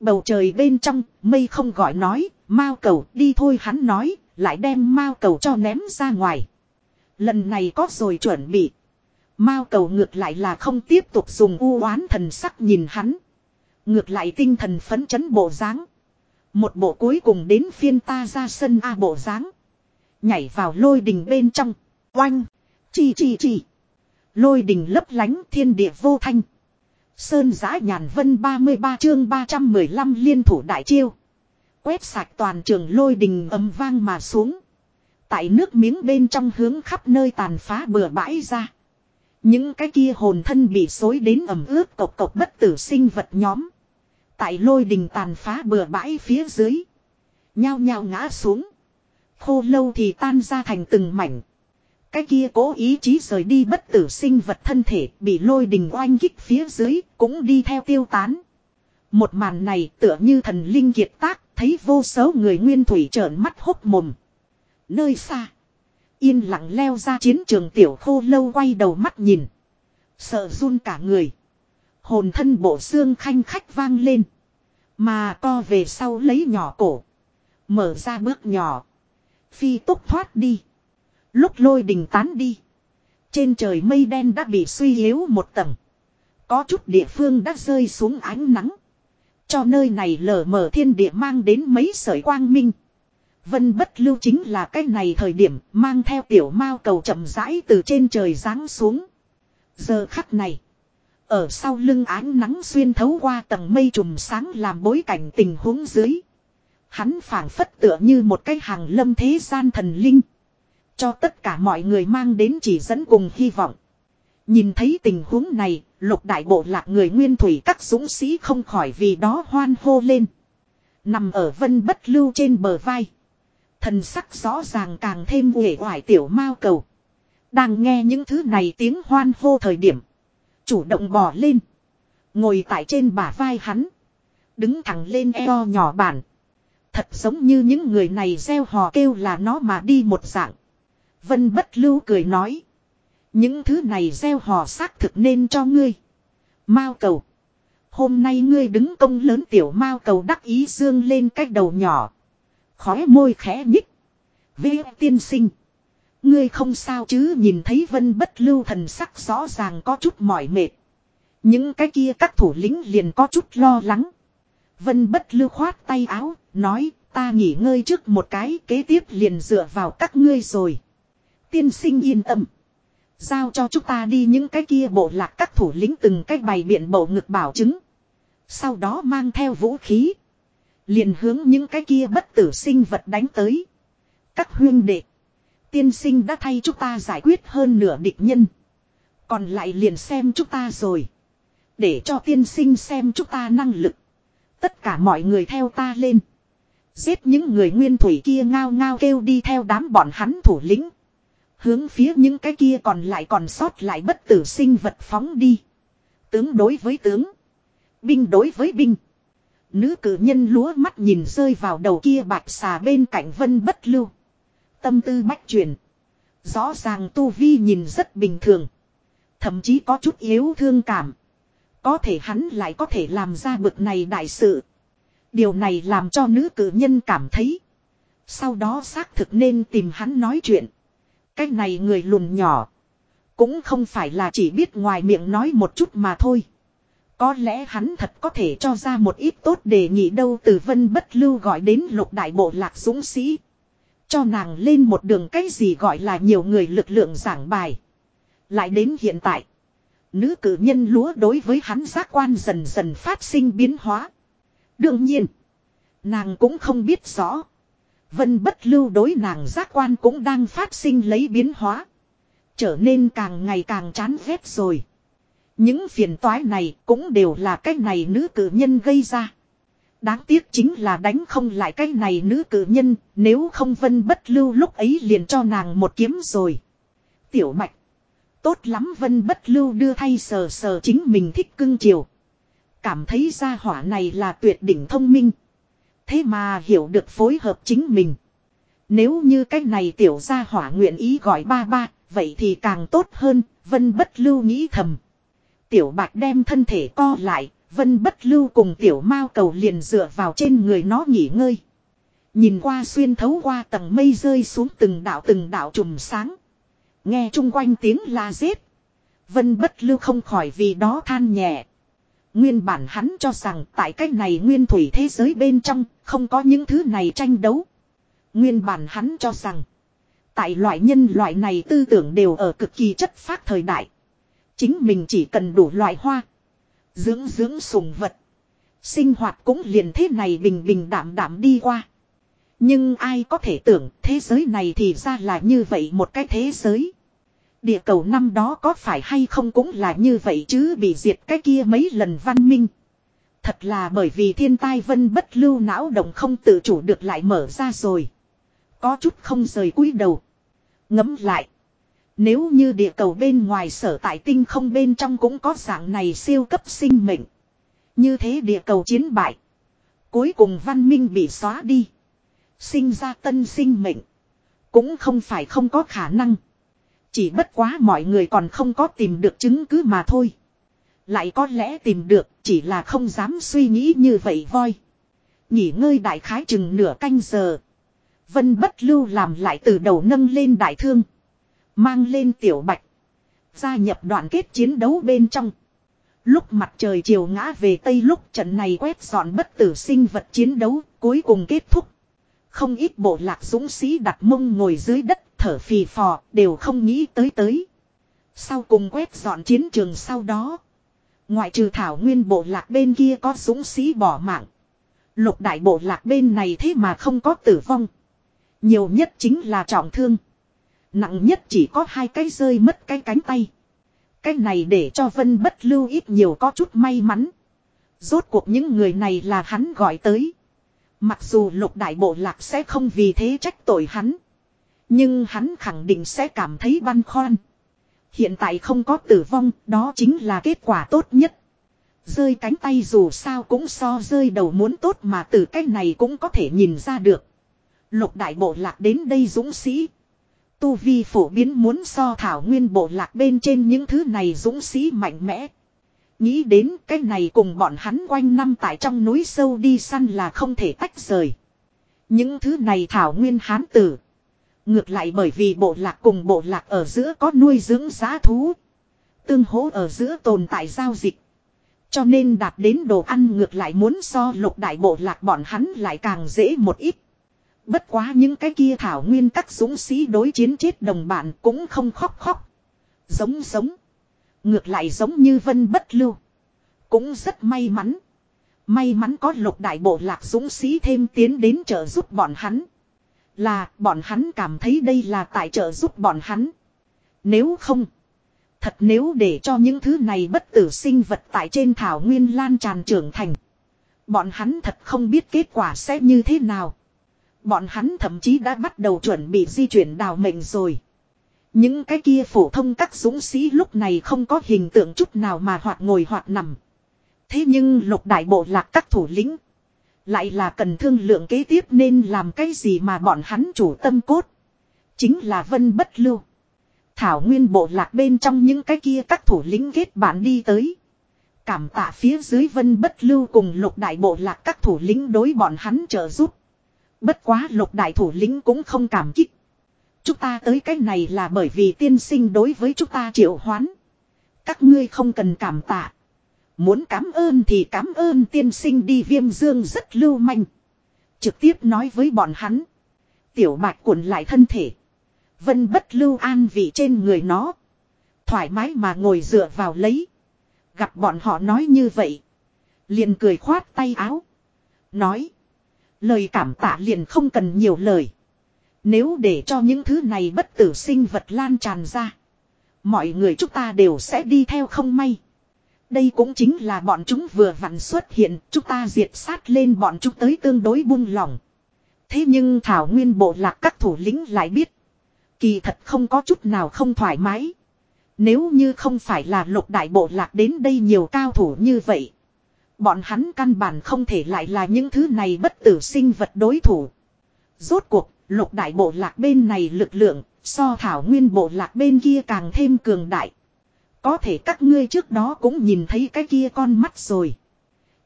Bầu trời bên trong, mây không gọi nói, mao cầu đi thôi hắn nói, lại đem mao cầu cho ném ra ngoài. Lần này có rồi chuẩn bị. Mao cầu ngược lại là không tiếp tục dùng u oán thần sắc nhìn hắn. Ngược lại tinh thần phấn chấn bộ dáng. Một bộ cuối cùng đến phiên ta ra sân A bộ dáng. Nhảy vào lôi đình bên trong. Oanh. Chi chi chi. Lôi đình lấp lánh thiên địa vô thanh. Sơn giã nhàn vân 33 chương 315 liên thủ đại chiêu. Quét sạch toàn trường lôi đình ầm vang mà xuống. Tại nước miếng bên trong hướng khắp nơi tàn phá bừa bãi ra. Những cái kia hồn thân bị xối đến ẩm ướt cộc cộc bất tử sinh vật nhóm. Tại lôi đình tàn phá bừa bãi phía dưới. Nhao nhao ngã xuống. Khô lâu thì tan ra thành từng mảnh. Cái kia cố ý chí rời đi bất tử sinh vật thân thể bị lôi đình oanh kích phía dưới cũng đi theo tiêu tán. Một màn này tựa như thần linh kiệt tác, thấy vô số người nguyên thủy trợn mắt hốc mồm. Nơi xa. Yên lặng leo ra chiến trường tiểu khô lâu quay đầu mắt nhìn. Sợ run cả người. Hồn thân bộ xương khanh khách vang lên. Mà co về sau lấy nhỏ cổ. Mở ra bước nhỏ. Phi tốc thoát đi. Lúc lôi đình tán đi. Trên trời mây đen đã bị suy yếu một tầng. Có chút địa phương đã rơi xuống ánh nắng. Cho nơi này lở mở thiên địa mang đến mấy sợi quang minh. Vân bất lưu chính là cái này thời điểm mang theo tiểu mao cầu chậm rãi từ trên trời giáng xuống. Giờ khắc này. Ở sau lưng ánh nắng xuyên thấu qua tầng mây trùm sáng làm bối cảnh tình huống dưới. Hắn phảng phất tựa như một cái hàng lâm thế gian thần linh. Cho tất cả mọi người mang đến chỉ dẫn cùng hy vọng. Nhìn thấy tình huống này, lục đại bộ lạc người nguyên thủy các dũng sĩ không khỏi vì đó hoan hô lên. Nằm ở vân bất lưu trên bờ vai. Thần sắc rõ ràng càng thêm uể oải tiểu mao cầu. Đang nghe những thứ này tiếng hoan hô thời điểm. Chủ động bò lên. Ngồi tại trên bả vai hắn. Đứng thẳng lên eo nhỏ bản. Thật giống như những người này gieo hò kêu là nó mà đi một dạng. Vân bất lưu cười nói. Những thứ này gieo hò xác thực nên cho ngươi. Mao cầu. Hôm nay ngươi đứng công lớn tiểu mao cầu đắc ý dương lên cách đầu nhỏ. Khóe môi khẽ nhích. Vê tiên sinh. Ngươi không sao chứ nhìn thấy vân bất lưu thần sắc rõ ràng có chút mỏi mệt. Những cái kia các thủ lĩnh liền có chút lo lắng. Vân bất lưu khoát tay áo, nói ta nghỉ ngơi trước một cái kế tiếp liền dựa vào các ngươi rồi. Tiên sinh yên tâm. Giao cho chúng ta đi những cái kia bộ lạc các thủ lĩnh từng cách bày biện bầu ngực bảo chứng. Sau đó mang theo vũ khí. Liền hướng những cái kia bất tử sinh vật đánh tới. Các huyên đệ. Tiên sinh đã thay chúng ta giải quyết hơn nửa địch nhân. Còn lại liền xem chúng ta rồi. Để cho tiên sinh xem chúng ta năng lực. Tất cả mọi người theo ta lên. Giết những người nguyên thủy kia ngao ngao kêu đi theo đám bọn hắn thủ lĩnh. Hướng phía những cái kia còn lại còn sót lại bất tử sinh vật phóng đi. Tướng đối với tướng. Binh đối với binh. Nữ cử nhân lúa mắt nhìn rơi vào đầu kia bạch xà bên cạnh vân bất lưu. Tâm tư bách chuyển. Rõ ràng tu vi nhìn rất bình thường. Thậm chí có chút yếu thương cảm. Có thể hắn lại có thể làm ra bực này đại sự. Điều này làm cho nữ cử nhân cảm thấy. Sau đó xác thực nên tìm hắn nói chuyện. Cái này người lùn nhỏ. Cũng không phải là chỉ biết ngoài miệng nói một chút mà thôi. Có lẽ hắn thật có thể cho ra một ít tốt đề nghị đâu từ vân bất lưu gọi đến lục đại bộ lạc dũng sĩ. Cho nàng lên một đường cái gì gọi là nhiều người lực lượng giảng bài. Lại đến hiện tại. Nữ cử nhân lúa đối với hắn giác quan dần dần phát sinh biến hóa. Đương nhiên. Nàng cũng không biết rõ. Vân bất lưu đối nàng giác quan cũng đang phát sinh lấy biến hóa. Trở nên càng ngày càng chán ghét rồi. Những phiền toái này cũng đều là cái này nữ cử nhân gây ra. Đáng tiếc chính là đánh không lại cái này nữ cử nhân, nếu không vân bất lưu lúc ấy liền cho nàng một kiếm rồi. Tiểu mạch. Tốt lắm vân bất lưu đưa thay sờ sờ chính mình thích cưng chiều. Cảm thấy ra hỏa này là tuyệt đỉnh thông minh. Thế mà hiểu được phối hợp chính mình. Nếu như cái này tiểu gia hỏa nguyện ý gọi ba ba, vậy thì càng tốt hơn, vân bất lưu nghĩ thầm. Tiểu bạch đem thân thể co lại, vân bất lưu cùng tiểu mao cầu liền dựa vào trên người nó nghỉ ngơi. Nhìn qua xuyên thấu qua tầng mây rơi xuống từng đạo từng đạo trùm sáng. Nghe chung quanh tiếng la giết. Vân bất lưu không khỏi vì đó than nhẹ. Nguyên bản hắn cho rằng tại cách này nguyên thủy thế giới bên trong không có những thứ này tranh đấu. Nguyên bản hắn cho rằng tại loại nhân loại này tư tưởng đều ở cực kỳ chất phát thời đại. Chính mình chỉ cần đủ loại hoa. Dưỡng dưỡng sùng vật. Sinh hoạt cũng liền thế này bình bình đảm đảm đi qua. Nhưng ai có thể tưởng thế giới này thì ra là như vậy một cái thế giới. Địa cầu năm đó có phải hay không cũng là như vậy chứ bị diệt cái kia mấy lần văn minh. Thật là bởi vì thiên tai vân bất lưu não động không tự chủ được lại mở ra rồi. Có chút không rời cúi đầu. Ngấm lại. Nếu như địa cầu bên ngoài sở tại tinh không bên trong cũng có dạng này siêu cấp sinh mệnh. Như thế địa cầu chiến bại. Cuối cùng văn minh bị xóa đi. Sinh ra tân sinh mệnh. Cũng không phải không có khả năng. Chỉ bất quá mọi người còn không có tìm được chứng cứ mà thôi. Lại có lẽ tìm được, chỉ là không dám suy nghĩ như vậy voi. Nghỉ ngơi đại khái chừng nửa canh giờ. Vân bất lưu làm lại từ đầu nâng lên đại thương. Mang lên tiểu bạch. Gia nhập đoạn kết chiến đấu bên trong. Lúc mặt trời chiều ngã về tây lúc trận này quét dọn bất tử sinh vật chiến đấu, cuối cùng kết thúc. Không ít bộ lạc dũng sĩ đặt mông ngồi dưới đất thở phì phò, đều không nghĩ tới tới. Sau cùng quét dọn chiến trường sau đó. Ngoại trừ thảo nguyên bộ lạc bên kia có dũng sĩ bỏ mạng. Lục đại bộ lạc bên này thế mà không có tử vong. Nhiều nhất chính là trọng thương. Nặng nhất chỉ có hai cái rơi mất cái cánh tay. Cái này để cho Vân bất lưu ít nhiều có chút may mắn. Rốt cuộc những người này là hắn gọi tới. Mặc dù lục đại bộ lạc sẽ không vì thế trách tội hắn. Nhưng hắn khẳng định sẽ cảm thấy băn khoăn. Hiện tại không có tử vong, đó chính là kết quả tốt nhất. Rơi cánh tay dù sao cũng so rơi đầu muốn tốt mà từ cách này cũng có thể nhìn ra được. Lục đại bộ lạc đến đây dũng sĩ. Tu vi phổ biến muốn so thảo nguyên bộ lạc bên trên những thứ này dũng sĩ mạnh mẽ. Nghĩ đến cái này cùng bọn hắn quanh năm tại trong núi sâu đi săn là không thể tách rời. Những thứ này thảo nguyên hán tử. Ngược lại bởi vì bộ lạc cùng bộ lạc ở giữa có nuôi dưỡng giá thú. Tương hỗ ở giữa tồn tại giao dịch. Cho nên đạt đến đồ ăn ngược lại muốn so lục đại bộ lạc bọn hắn lại càng dễ một ít. Bất quá những cái kia thảo nguyên các dũng sĩ đối chiến chết đồng bạn cũng không khóc khóc. Giống giống. Ngược lại giống như vân bất lưu. Cũng rất may mắn. May mắn có lục đại bộ lạc dũng sĩ thêm tiến đến trợ giúp bọn hắn. Là bọn hắn cảm thấy đây là tại trợ giúp bọn hắn. Nếu không. Thật nếu để cho những thứ này bất tử sinh vật tại trên thảo nguyên lan tràn trưởng thành. Bọn hắn thật không biết kết quả sẽ như thế nào. Bọn hắn thậm chí đã bắt đầu chuẩn bị di chuyển đào mệnh rồi. Những cái kia phổ thông các dũng sĩ lúc này không có hình tượng chút nào mà hoạt ngồi hoạt nằm. Thế nhưng lục đại bộ lạc các thủ lĩnh. Lại là cần thương lượng kế tiếp nên làm cái gì mà bọn hắn chủ tâm cốt. Chính là vân bất lưu. Thảo nguyên bộ lạc bên trong những cái kia các thủ lĩnh kết bạn đi tới. Cảm tạ phía dưới vân bất lưu cùng lục đại bộ lạc các thủ lĩnh đối bọn hắn trợ giúp. Bất quá lục đại thủ lĩnh cũng không cảm kích. Chúng ta tới cái này là bởi vì tiên sinh đối với chúng ta triệu hoán. Các ngươi không cần cảm tạ. Muốn cảm ơn thì cảm ơn tiên sinh đi viêm dương rất lưu manh. Trực tiếp nói với bọn hắn. Tiểu bạch cuộn lại thân thể. Vân bất lưu an vị trên người nó. Thoải mái mà ngồi dựa vào lấy. Gặp bọn họ nói như vậy. Liền cười khoát tay áo. Nói. Lời cảm tạ liền không cần nhiều lời. Nếu để cho những thứ này bất tử sinh vật lan tràn ra. Mọi người chúng ta đều sẽ đi theo không may. Đây cũng chính là bọn chúng vừa vặn xuất hiện, chúng ta diệt sát lên bọn chúng tới tương đối buông lỏng. Thế nhưng Thảo Nguyên bộ lạc các thủ lĩnh lại biết. Kỳ thật không có chút nào không thoải mái. Nếu như không phải là lục đại bộ lạc đến đây nhiều cao thủ như vậy. Bọn hắn căn bản không thể lại là những thứ này bất tử sinh vật đối thủ. Rốt cuộc, lục đại bộ lạc bên này lực lượng, so thảo nguyên bộ lạc bên kia càng thêm cường đại. Có thể các ngươi trước đó cũng nhìn thấy cái kia con mắt rồi.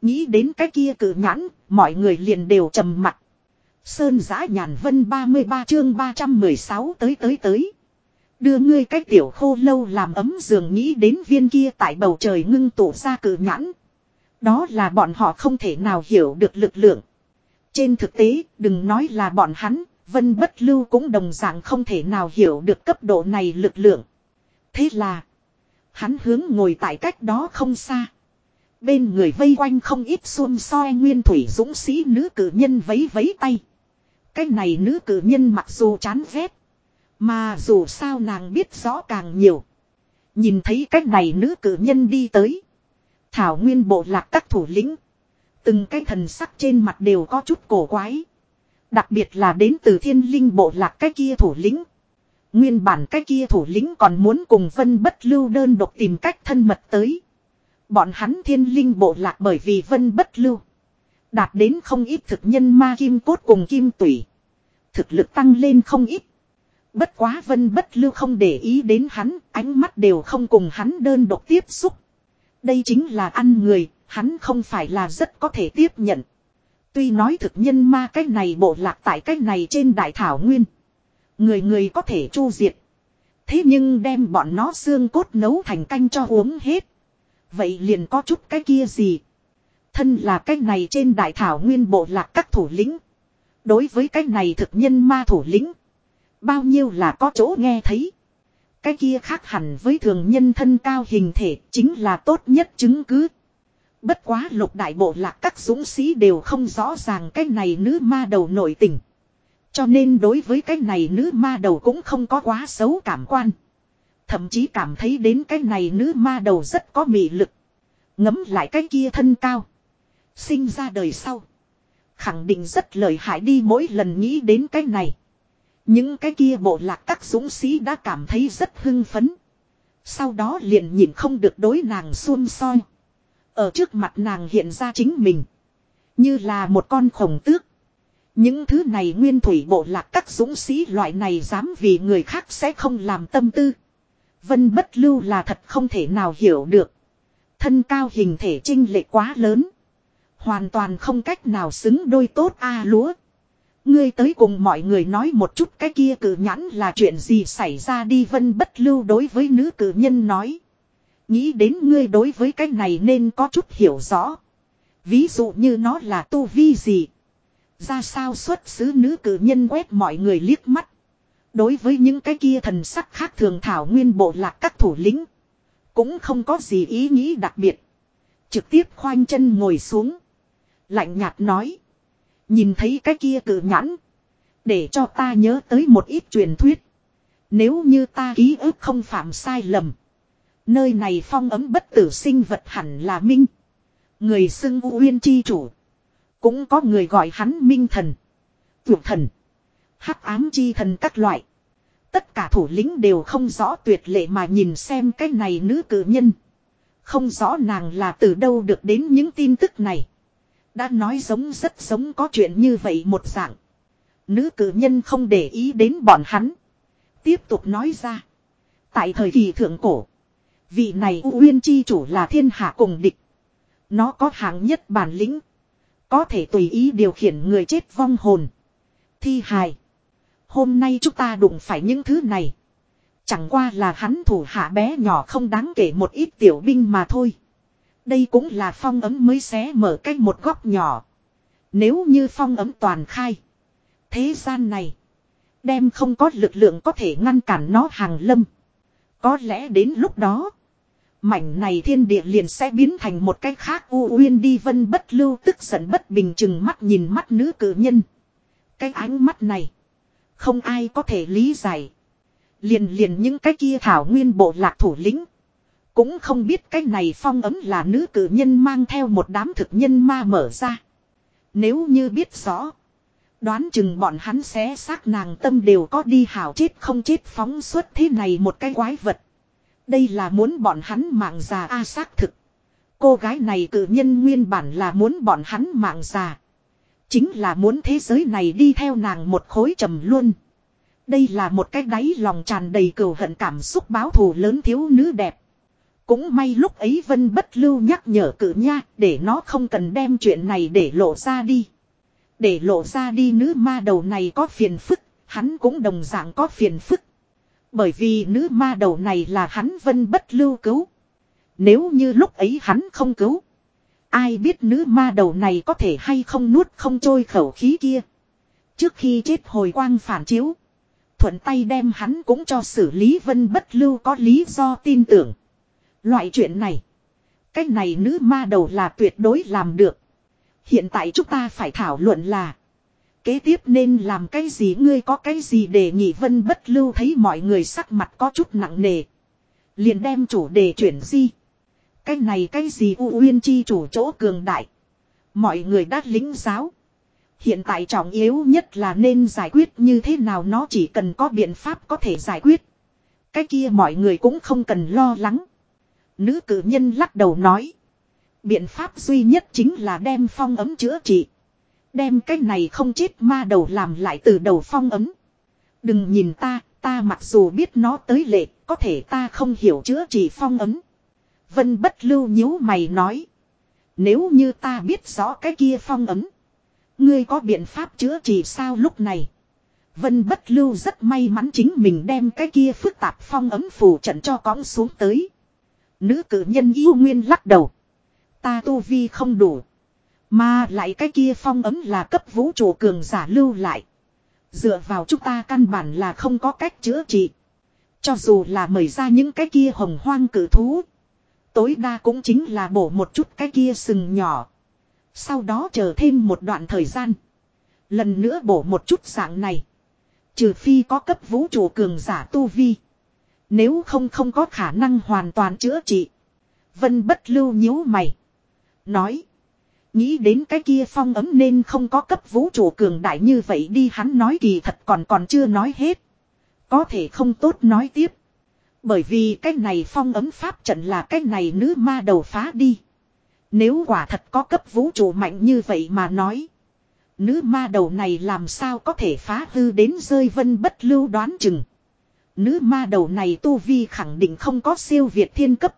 Nghĩ đến cái kia cử nhãn, mọi người liền đều trầm mặt. Sơn giã nhàn vân 33 chương 316 tới tới tới. Đưa ngươi cái tiểu khô lâu làm ấm giường nghĩ đến viên kia tại bầu trời ngưng tụ ra cử nhãn. Đó là bọn họ không thể nào hiểu được lực lượng. Trên thực tế, đừng nói là bọn hắn, vân bất lưu cũng đồng dạng không thể nào hiểu được cấp độ này lực lượng. Thế là, hắn hướng ngồi tại cách đó không xa. Bên người vây quanh không ít xuông soi nguyên thủy dũng sĩ nữ cử nhân vấy vấy tay. Cái này nữ cử nhân mặc dù chán ghét. Mà dù sao nàng biết rõ càng nhiều. Nhìn thấy cách này nữ cử nhân đi tới. Thảo nguyên bộ lạc các thủ lĩnh. Từng cái thần sắc trên mặt đều có chút cổ quái. Đặc biệt là đến từ thiên linh bộ lạc cái kia thủ lĩnh. Nguyên bản cái kia thủ lĩnh còn muốn cùng vân bất lưu đơn độc tìm cách thân mật tới. Bọn hắn thiên linh bộ lạc bởi vì vân bất lưu. Đạt đến không ít thực nhân ma kim cốt cùng kim tủy. Thực lực tăng lên không ít. Bất quá vân bất lưu không để ý đến hắn, ánh mắt đều không cùng hắn đơn độc tiếp xúc. Đây chính là ăn người, hắn không phải là rất có thể tiếp nhận. Tuy nói thực nhân ma cái này bộ lạc tại cái này trên đại thảo nguyên. Người người có thể chu diệt. Thế nhưng đem bọn nó xương cốt nấu thành canh cho uống hết. Vậy liền có chút cái kia gì. Thân là cái này trên đại thảo nguyên bộ lạc các thủ lĩnh. Đối với cái này thực nhân ma thủ lĩnh. Bao nhiêu là có chỗ nghe thấy. Cái kia khác hẳn với thường nhân thân cao hình thể chính là tốt nhất chứng cứ. Bất quá lục đại bộ lạc các dũng sĩ đều không rõ ràng cái này nữ ma đầu nổi tình. Cho nên đối với cái này nữ ma đầu cũng không có quá xấu cảm quan. Thậm chí cảm thấy đến cái này nữ ma đầu rất có mị lực. Ngấm lại cái kia thân cao. Sinh ra đời sau. Khẳng định rất lợi hại đi mỗi lần nghĩ đến cái này. Những cái kia bộ lạc các dũng sĩ đã cảm thấy rất hưng phấn. Sau đó liền nhìn không được đối nàng xuôn soi. Ở trước mặt nàng hiện ra chính mình. Như là một con khổng tước. Những thứ này nguyên thủy bộ lạc các dũng sĩ loại này dám vì người khác sẽ không làm tâm tư. Vân bất lưu là thật không thể nào hiểu được. Thân cao hình thể trinh lệ quá lớn. Hoàn toàn không cách nào xứng đôi tốt a lúa. Ngươi tới cùng mọi người nói một chút cái kia cử nhãn là chuyện gì xảy ra đi vân bất lưu đối với nữ cử nhân nói. Nghĩ đến ngươi đối với cái này nên có chút hiểu rõ. Ví dụ như nó là tu vi gì. Ra sao xuất xứ nữ cử nhân quét mọi người liếc mắt. Đối với những cái kia thần sắc khác thường thảo nguyên bộ lạc các thủ lĩnh. Cũng không có gì ý nghĩ đặc biệt. Trực tiếp khoanh chân ngồi xuống. Lạnh nhạt nói. Nhìn thấy cái kia cử nhãn. Để cho ta nhớ tới một ít truyền thuyết. Nếu như ta ký ức không phạm sai lầm. Nơi này phong ấm bất tử sinh vật hẳn là Minh. Người xưng U Uyên chi chủ. Cũng có người gọi hắn Minh thần. Tuyệt thần. hắc ám chi thần các loại. Tất cả thủ lĩnh đều không rõ tuyệt lệ mà nhìn xem cái này nữ cử nhân. Không rõ nàng là từ đâu được đến những tin tức này. Đã nói giống rất giống có chuyện như vậy một dạng. Nữ cử nhân không để ý đến bọn hắn. Tiếp tục nói ra. Tại thời kỳ thượng cổ. Vị này U Uyên chi chủ là thiên hạ cùng địch. Nó có hạng nhất bản lĩnh. Có thể tùy ý điều khiển người chết vong hồn. Thi hài. Hôm nay chúng ta đụng phải những thứ này. Chẳng qua là hắn thủ hạ bé nhỏ không đáng kể một ít tiểu binh mà thôi. Đây cũng là phong ấm mới xé mở cách một góc nhỏ. Nếu như phong ấm toàn khai. Thế gian này. Đem không có lực lượng có thể ngăn cản nó hàng lâm. Có lẽ đến lúc đó. Mảnh này thiên địa liền sẽ biến thành một cách khác u uyên đi vân bất lưu tức giận bất bình chừng mắt nhìn mắt nữ cử nhân. Cái ánh mắt này. Không ai có thể lý giải. Liền liền những cái kia thảo nguyên bộ lạc thủ lĩnh. Cũng không biết cái này phong ấm là nữ cử nhân mang theo một đám thực nhân ma mở ra. Nếu như biết rõ. Đoán chừng bọn hắn sẽ xác nàng tâm đều có đi hảo chết không chết phóng suốt thế này một cái quái vật. Đây là muốn bọn hắn mạng già a xác thực. Cô gái này cử nhân nguyên bản là muốn bọn hắn mạng già. Chính là muốn thế giới này đi theo nàng một khối trầm luôn. Đây là một cái đáy lòng tràn đầy cừu hận cảm xúc báo thù lớn thiếu nữ đẹp. Cũng may lúc ấy Vân bất lưu nhắc nhở cử nha để nó không cần đem chuyện này để lộ ra đi. Để lộ ra đi nữ ma đầu này có phiền phức, hắn cũng đồng dạng có phiền phức. Bởi vì nữ ma đầu này là hắn Vân bất lưu cứu. Nếu như lúc ấy hắn không cứu. Ai biết nữ ma đầu này có thể hay không nuốt không trôi khẩu khí kia. Trước khi chết hồi quang phản chiếu. Thuận tay đem hắn cũng cho xử lý vân bất lưu có lý do tin tưởng. Loại chuyện này. Cái này nữ ma đầu là tuyệt đối làm được. Hiện tại chúng ta phải thảo luận là. Kế tiếp nên làm cái gì ngươi có cái gì để nhị vân bất lưu thấy mọi người sắc mặt có chút nặng nề. Liền đem chủ đề chuyển di. Cái này cái gì U Uyên chi chủ chỗ cường đại. Mọi người đã lính giáo. Hiện tại trọng yếu nhất là nên giải quyết như thế nào nó chỉ cần có biện pháp có thể giải quyết. Cái kia mọi người cũng không cần lo lắng. Nữ cử nhân lắc đầu nói. Biện pháp duy nhất chính là đem phong ấm chữa trị. Đem cái này không chết ma đầu làm lại từ đầu phong ấm. Đừng nhìn ta, ta mặc dù biết nó tới lệ, có thể ta không hiểu chữa trị phong ấm. Vân bất lưu nhíu mày nói. Nếu như ta biết rõ cái kia phong ấm. Ngươi có biện pháp chữa trị sao lúc này. Vân bất lưu rất may mắn chính mình đem cái kia phức tạp phong ấm phủ trận cho cõng xuống tới. Nữ cử nhân yêu nguyên lắc đầu. Ta tu vi không đủ. Mà lại cái kia phong ấm là cấp vũ trụ cường giả lưu lại. Dựa vào chúng ta căn bản là không có cách chữa trị. Cho dù là mời ra những cái kia hồng hoang cử thú. Tối đa cũng chính là bổ một chút cái kia sừng nhỏ. Sau đó chờ thêm một đoạn thời gian. Lần nữa bổ một chút dạng này. Trừ phi có cấp vũ trụ cường giả tu vi. Nếu không không có khả năng hoàn toàn chữa trị. Vân bất lưu nhíu mày. Nói. Nghĩ đến cái kia phong ấm nên không có cấp vũ trụ cường đại như vậy đi, hắn nói kỳ thật còn còn chưa nói hết. Có thể không tốt nói tiếp. Bởi vì cái này phong ấm pháp trận là cái này nữ ma đầu phá đi. Nếu quả thật có cấp vũ trụ mạnh như vậy mà nói. Nữ ma đầu này làm sao có thể phá hư đến rơi vân bất lưu đoán chừng. Nữ ma đầu này tu vi khẳng định không có siêu việt thiên cấp.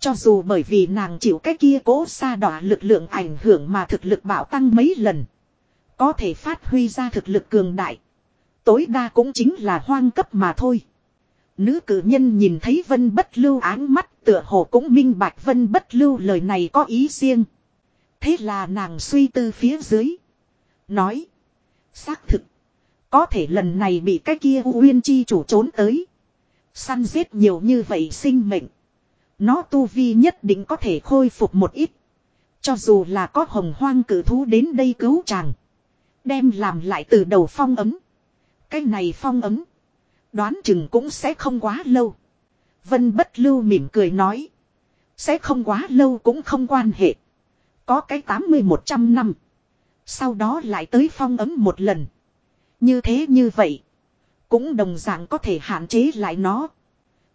Cho dù bởi vì nàng chịu cái kia cố xa đỏ lực lượng ảnh hưởng mà thực lực bảo tăng mấy lần. Có thể phát huy ra thực lực cường đại. Tối đa cũng chính là hoang cấp mà thôi. Nữ cử nhân nhìn thấy vân bất lưu áng mắt tựa hồ cũng minh bạch vân bất lưu lời này có ý riêng. Thế là nàng suy tư phía dưới. Nói. Xác thực. Có thể lần này bị cái kia uyên chi chủ trốn tới. Săn giết nhiều như vậy sinh mệnh. Nó tu vi nhất định có thể khôi phục một ít. Cho dù là có hồng hoang cử thú đến đây cứu chàng. Đem làm lại từ đầu phong ấm. Cái này phong ấm. Đoán chừng cũng sẽ không quá lâu. Vân bất lưu mỉm cười nói. Sẽ không quá lâu cũng không quan hệ. Có cái 80-100 năm. Sau đó lại tới phong ấm một lần. Như thế như vậy. Cũng đồng dạng có thể hạn chế lại nó.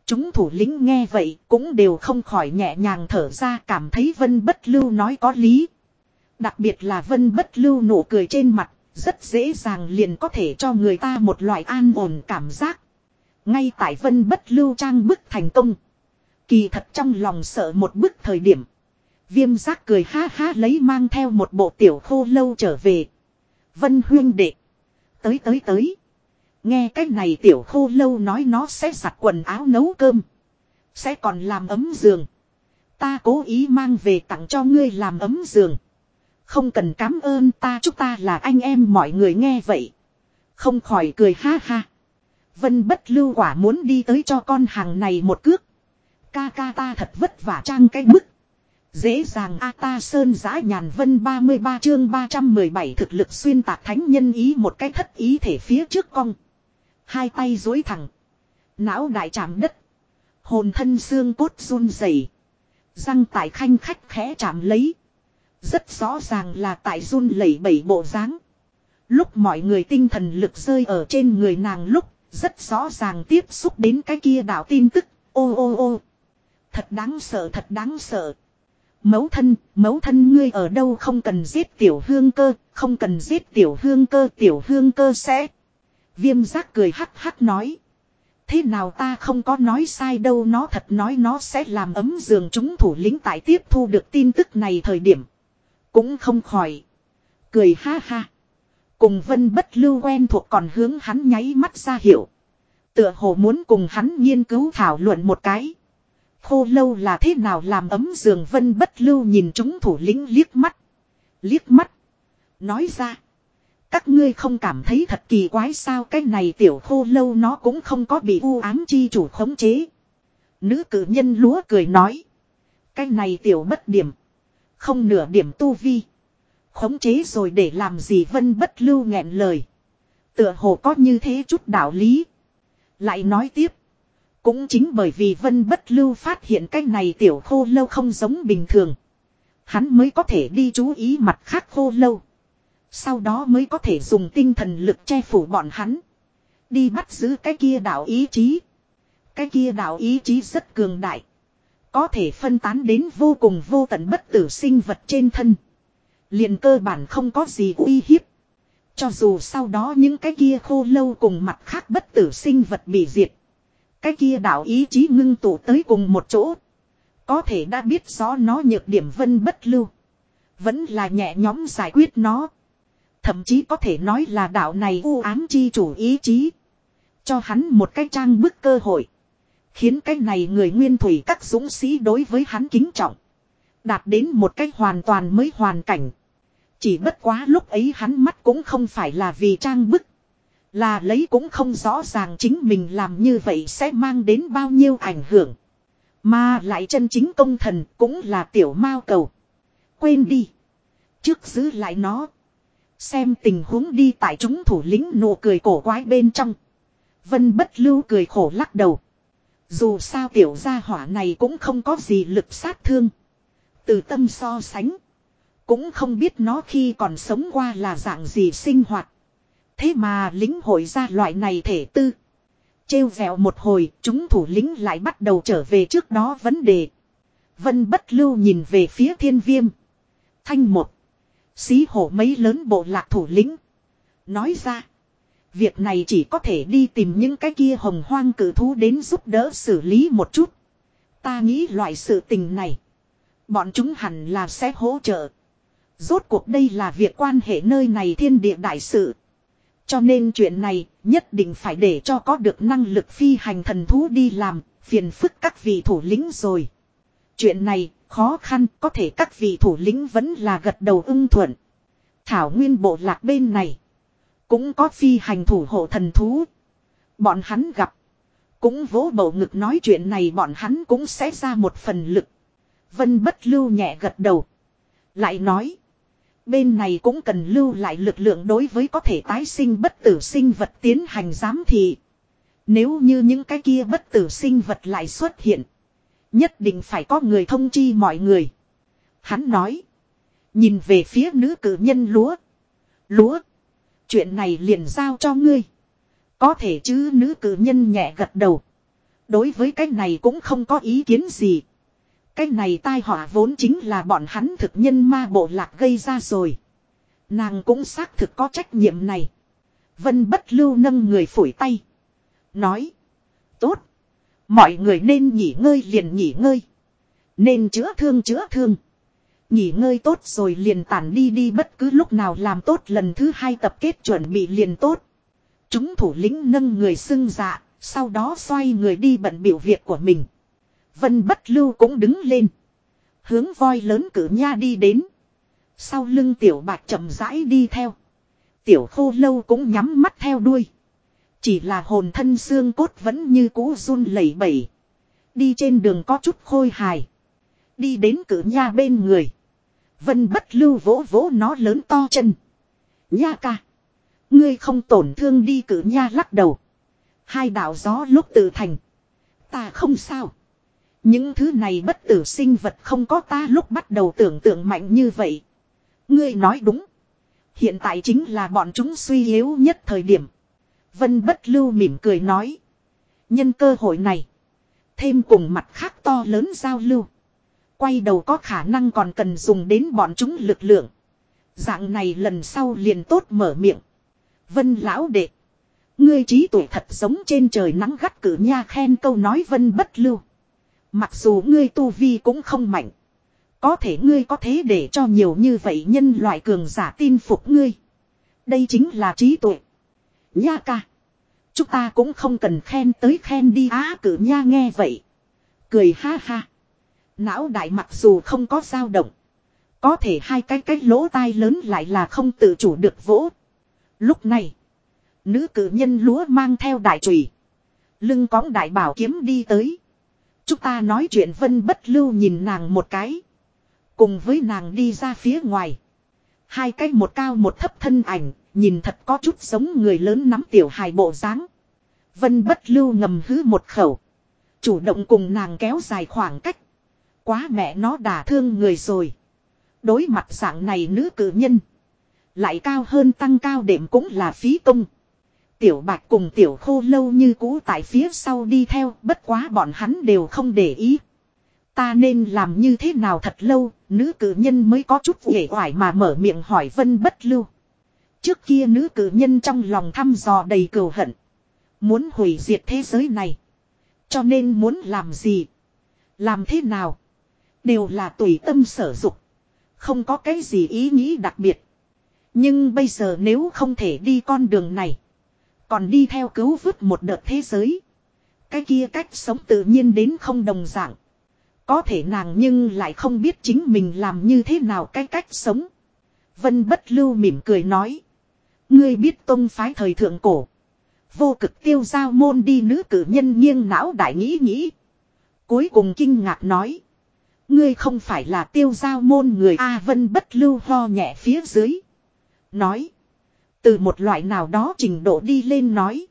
Chúng thủ lĩnh nghe vậy cũng đều không khỏi nhẹ nhàng thở ra cảm thấy vân bất lưu nói có lý. Đặc biệt là vân bất lưu nụ cười trên mặt, rất dễ dàng liền có thể cho người ta một loại an ổn cảm giác. Ngay tại vân bất lưu trang bức thành công. Kỳ thật trong lòng sợ một bức thời điểm. Viêm giác cười ha ha lấy mang theo một bộ tiểu khô lâu trở về. Vân huyên đệ. Tới tới tới. Nghe cái này tiểu khô lâu nói nó sẽ giặt quần áo nấu cơm. Sẽ còn làm ấm giường. Ta cố ý mang về tặng cho ngươi làm ấm giường. Không cần cảm ơn ta, chúng ta là anh em, mọi người nghe vậy. Không khỏi cười ha ha. Vân bất lưu quả muốn đi tới cho con hàng này một cước. Ca ca ta thật vất vả trang cái bức. Dễ dàng A ta sơn giã nhàn vân 33 chương 317 thực lực xuyên tạc thánh nhân ý một cái thất ý thể phía trước cong. Hai tay dối thẳng. Não đại chạm đất. Hồn thân xương cốt run rẩy Răng tại khanh khách khẽ chạm lấy. Rất rõ ràng là tại run lẩy bẩy bộ dáng. Lúc mọi người tinh thần lực rơi ở trên người nàng lúc rất rõ ràng tiếp xúc đến cái kia đạo tin tức. Ô ô ô. Thật đáng sợ thật đáng sợ. Mấu thân, mấu thân ngươi ở đâu không cần giết tiểu hương cơ, không cần giết tiểu hương cơ, tiểu hương cơ sẽ. Viêm giác cười hắc hắc nói. Thế nào ta không có nói sai đâu, nó thật nói nó sẽ làm ấm giường chúng thủ lĩnh tại tiếp thu được tin tức này thời điểm. Cũng không khỏi. Cười ha ha. Cùng vân bất lưu quen thuộc còn hướng hắn nháy mắt ra hiểu. Tựa hồ muốn cùng hắn nghiên cứu thảo luận một cái. Khô lâu là thế nào làm ấm giường vân bất lưu nhìn chúng thủ lĩnh liếc mắt. Liếc mắt. Nói ra. Các ngươi không cảm thấy thật kỳ quái sao cái này tiểu khô lâu nó cũng không có bị u ám chi chủ khống chế. Nữ cử nhân lúa cười nói. Cái này tiểu bất điểm. Không nửa điểm tu vi. Khống chế rồi để làm gì vân bất lưu nghẹn lời. Tựa hồ có như thế chút đạo lý. Lại nói tiếp. Cũng chính bởi vì vân bất lưu phát hiện cái này tiểu khô lâu không giống bình thường. Hắn mới có thể đi chú ý mặt khác khô lâu. Sau đó mới có thể dùng tinh thần lực che phủ bọn hắn. Đi bắt giữ cái kia đạo ý chí. Cái kia đạo ý chí rất cường đại. Có thể phân tán đến vô cùng vô tận bất tử sinh vật trên thân. liền cơ bản không có gì uy hiếp. Cho dù sau đó những cái kia khô lâu cùng mặt khác bất tử sinh vật bị diệt. Cái kia đạo ý chí ngưng tụ tới cùng một chỗ. Có thể đã biết rõ nó nhược điểm vân bất lưu. Vẫn là nhẹ nhóm giải quyết nó. Thậm chí có thể nói là đạo này u ám chi chủ ý chí. Cho hắn một cái trang bức cơ hội. Khiến cái này người nguyên thủy các dũng sĩ đối với hắn kính trọng. Đạt đến một cách hoàn toàn mới hoàn cảnh. Chỉ bất quá lúc ấy hắn mắt cũng không phải là vì trang bức. Là lấy cũng không rõ ràng chính mình làm như vậy sẽ mang đến bao nhiêu ảnh hưởng. Mà lại chân chính công thần cũng là tiểu mao cầu. Quên đi. Trước giữ lại nó. Xem tình huống đi tại chúng thủ lĩnh nụ cười cổ quái bên trong. Vân bất lưu cười khổ lắc đầu. Dù sao tiểu gia hỏa này cũng không có gì lực sát thương. Từ tâm so sánh. Cũng không biết nó khi còn sống qua là dạng gì sinh hoạt. Thế mà lính hội ra loại này thể tư. Trêu vẹo một hồi, chúng thủ lĩnh lại bắt đầu trở về trước đó vấn đề. Vân bất lưu nhìn về phía thiên viêm. Thanh một. Xí hổ mấy lớn bộ lạc thủ lĩnh. Nói ra. Việc này chỉ có thể đi tìm những cái kia hồng hoang cử thú đến giúp đỡ xử lý một chút. Ta nghĩ loại sự tình này. Bọn chúng hẳn là sẽ hỗ trợ. Rốt cuộc đây là việc quan hệ nơi này thiên địa đại sự. Cho nên chuyện này nhất định phải để cho có được năng lực phi hành thần thú đi làm, phiền phức các vị thủ lĩnh rồi. Chuyện này khó khăn, có thể các vị thủ lĩnh vẫn là gật đầu ưng thuận. Thảo nguyên bộ lạc bên này. Cũng có phi hành thủ hộ thần thú. Bọn hắn gặp. Cũng vỗ bầu ngực nói chuyện này bọn hắn cũng sẽ ra một phần lực. Vân bất lưu nhẹ gật đầu. Lại nói. Bên này cũng cần lưu lại lực lượng đối với có thể tái sinh bất tử sinh vật tiến hành giám thị. Nếu như những cái kia bất tử sinh vật lại xuất hiện. Nhất định phải có người thông chi mọi người. Hắn nói. Nhìn về phía nữ cử nhân lúa. Lúa. Chuyện này liền giao cho ngươi. Có thể chứ nữ cử nhân nhẹ gật đầu. Đối với cái này cũng không có ý kiến gì. Cái này tai họa vốn chính là bọn hắn thực nhân ma bộ lạc gây ra rồi. Nàng cũng xác thực có trách nhiệm này. Vân bất lưu nâng người phủi tay. Nói. Tốt. Mọi người nên nghỉ ngơi liền nghỉ ngơi. Nên chữa thương chữa thương. Nghỉ ngơi tốt rồi liền tản đi đi bất cứ lúc nào làm tốt lần thứ hai tập kết chuẩn bị liền tốt. Chúng thủ lĩnh nâng người xưng dạ, sau đó xoay người đi bận biểu việc của mình. Vân bất lưu cũng đứng lên. Hướng voi lớn cử nha đi đến. Sau lưng tiểu bạc chậm rãi đi theo. Tiểu khô lâu cũng nhắm mắt theo đuôi. Chỉ là hồn thân xương cốt vẫn như cũ run lẩy bẩy. Đi trên đường có chút khôi hài. Đi đến cử nha bên người. Vân bất lưu vỗ vỗ nó lớn to chân. Nha ca. Ngươi không tổn thương đi cử nha lắc đầu. Hai đạo gió lúc tự thành. Ta không sao. Những thứ này bất tử sinh vật không có ta lúc bắt đầu tưởng tượng mạnh như vậy. Ngươi nói đúng. Hiện tại chính là bọn chúng suy yếu nhất thời điểm. Vân bất lưu mỉm cười nói. Nhân cơ hội này. Thêm cùng mặt khác to lớn giao lưu. Quay đầu có khả năng còn cần dùng đến bọn chúng lực lượng. Dạng này lần sau liền tốt mở miệng. Vân lão đệ. Ngươi trí tuổi thật giống trên trời nắng gắt cử nha khen câu nói vân bất lưu. Mặc dù ngươi tu vi cũng không mạnh. Có thể ngươi có thế để cho nhiều như vậy nhân loại cường giả tin phục ngươi. Đây chính là trí tuệ. Nha ca. Chúng ta cũng không cần khen tới khen đi á cử nha nghe vậy. Cười ha ha. Não đại mặc dù không có dao động. Có thể hai cái cái lỗ tai lớn lại là không tự chủ được vỗ. Lúc này. Nữ cử nhân lúa mang theo đại trùy. Lưng cõng đại bảo kiếm đi tới. Chúng ta nói chuyện vân bất lưu nhìn nàng một cái. Cùng với nàng đi ra phía ngoài. Hai cái một cao một thấp thân ảnh, nhìn thật có chút giống người lớn nắm tiểu hài bộ dáng. Vân bất lưu ngầm hứ một khẩu. Chủ động cùng nàng kéo dài khoảng cách. Quá mẹ nó đả thương người rồi. Đối mặt dạng này nữ cử nhân. Lại cao hơn tăng cao đệm cũng là phí công. Tiểu bạch cùng tiểu khô lâu như cũ tại phía sau đi theo, bất quá bọn hắn đều không để ý. Ta nên làm như thế nào thật lâu, nữ cử nhân mới có chút uể oải mà mở miệng hỏi vân bất lưu. Trước kia nữ cử nhân trong lòng thăm dò đầy cừu hận. Muốn hủy diệt thế giới này. Cho nên muốn làm gì? Làm thế nào? Đều là tùy tâm sở dục. Không có cái gì ý nghĩ đặc biệt. Nhưng bây giờ nếu không thể đi con đường này. Còn đi theo cứu vứt một đợt thế giới. Cái kia cách sống tự nhiên đến không đồng dạng. Có thể nàng nhưng lại không biết chính mình làm như thế nào cái cách sống. Vân bất lưu mỉm cười nói. Ngươi biết tông phái thời thượng cổ. Vô cực tiêu giao môn đi nữ cử nhân nghiêng não đại nghĩ nghĩ. Cuối cùng kinh ngạc nói. Ngươi không phải là tiêu giao môn người A Vân bất lưu ho nhẹ phía dưới. Nói. Từ một loại nào đó trình độ đi lên nói.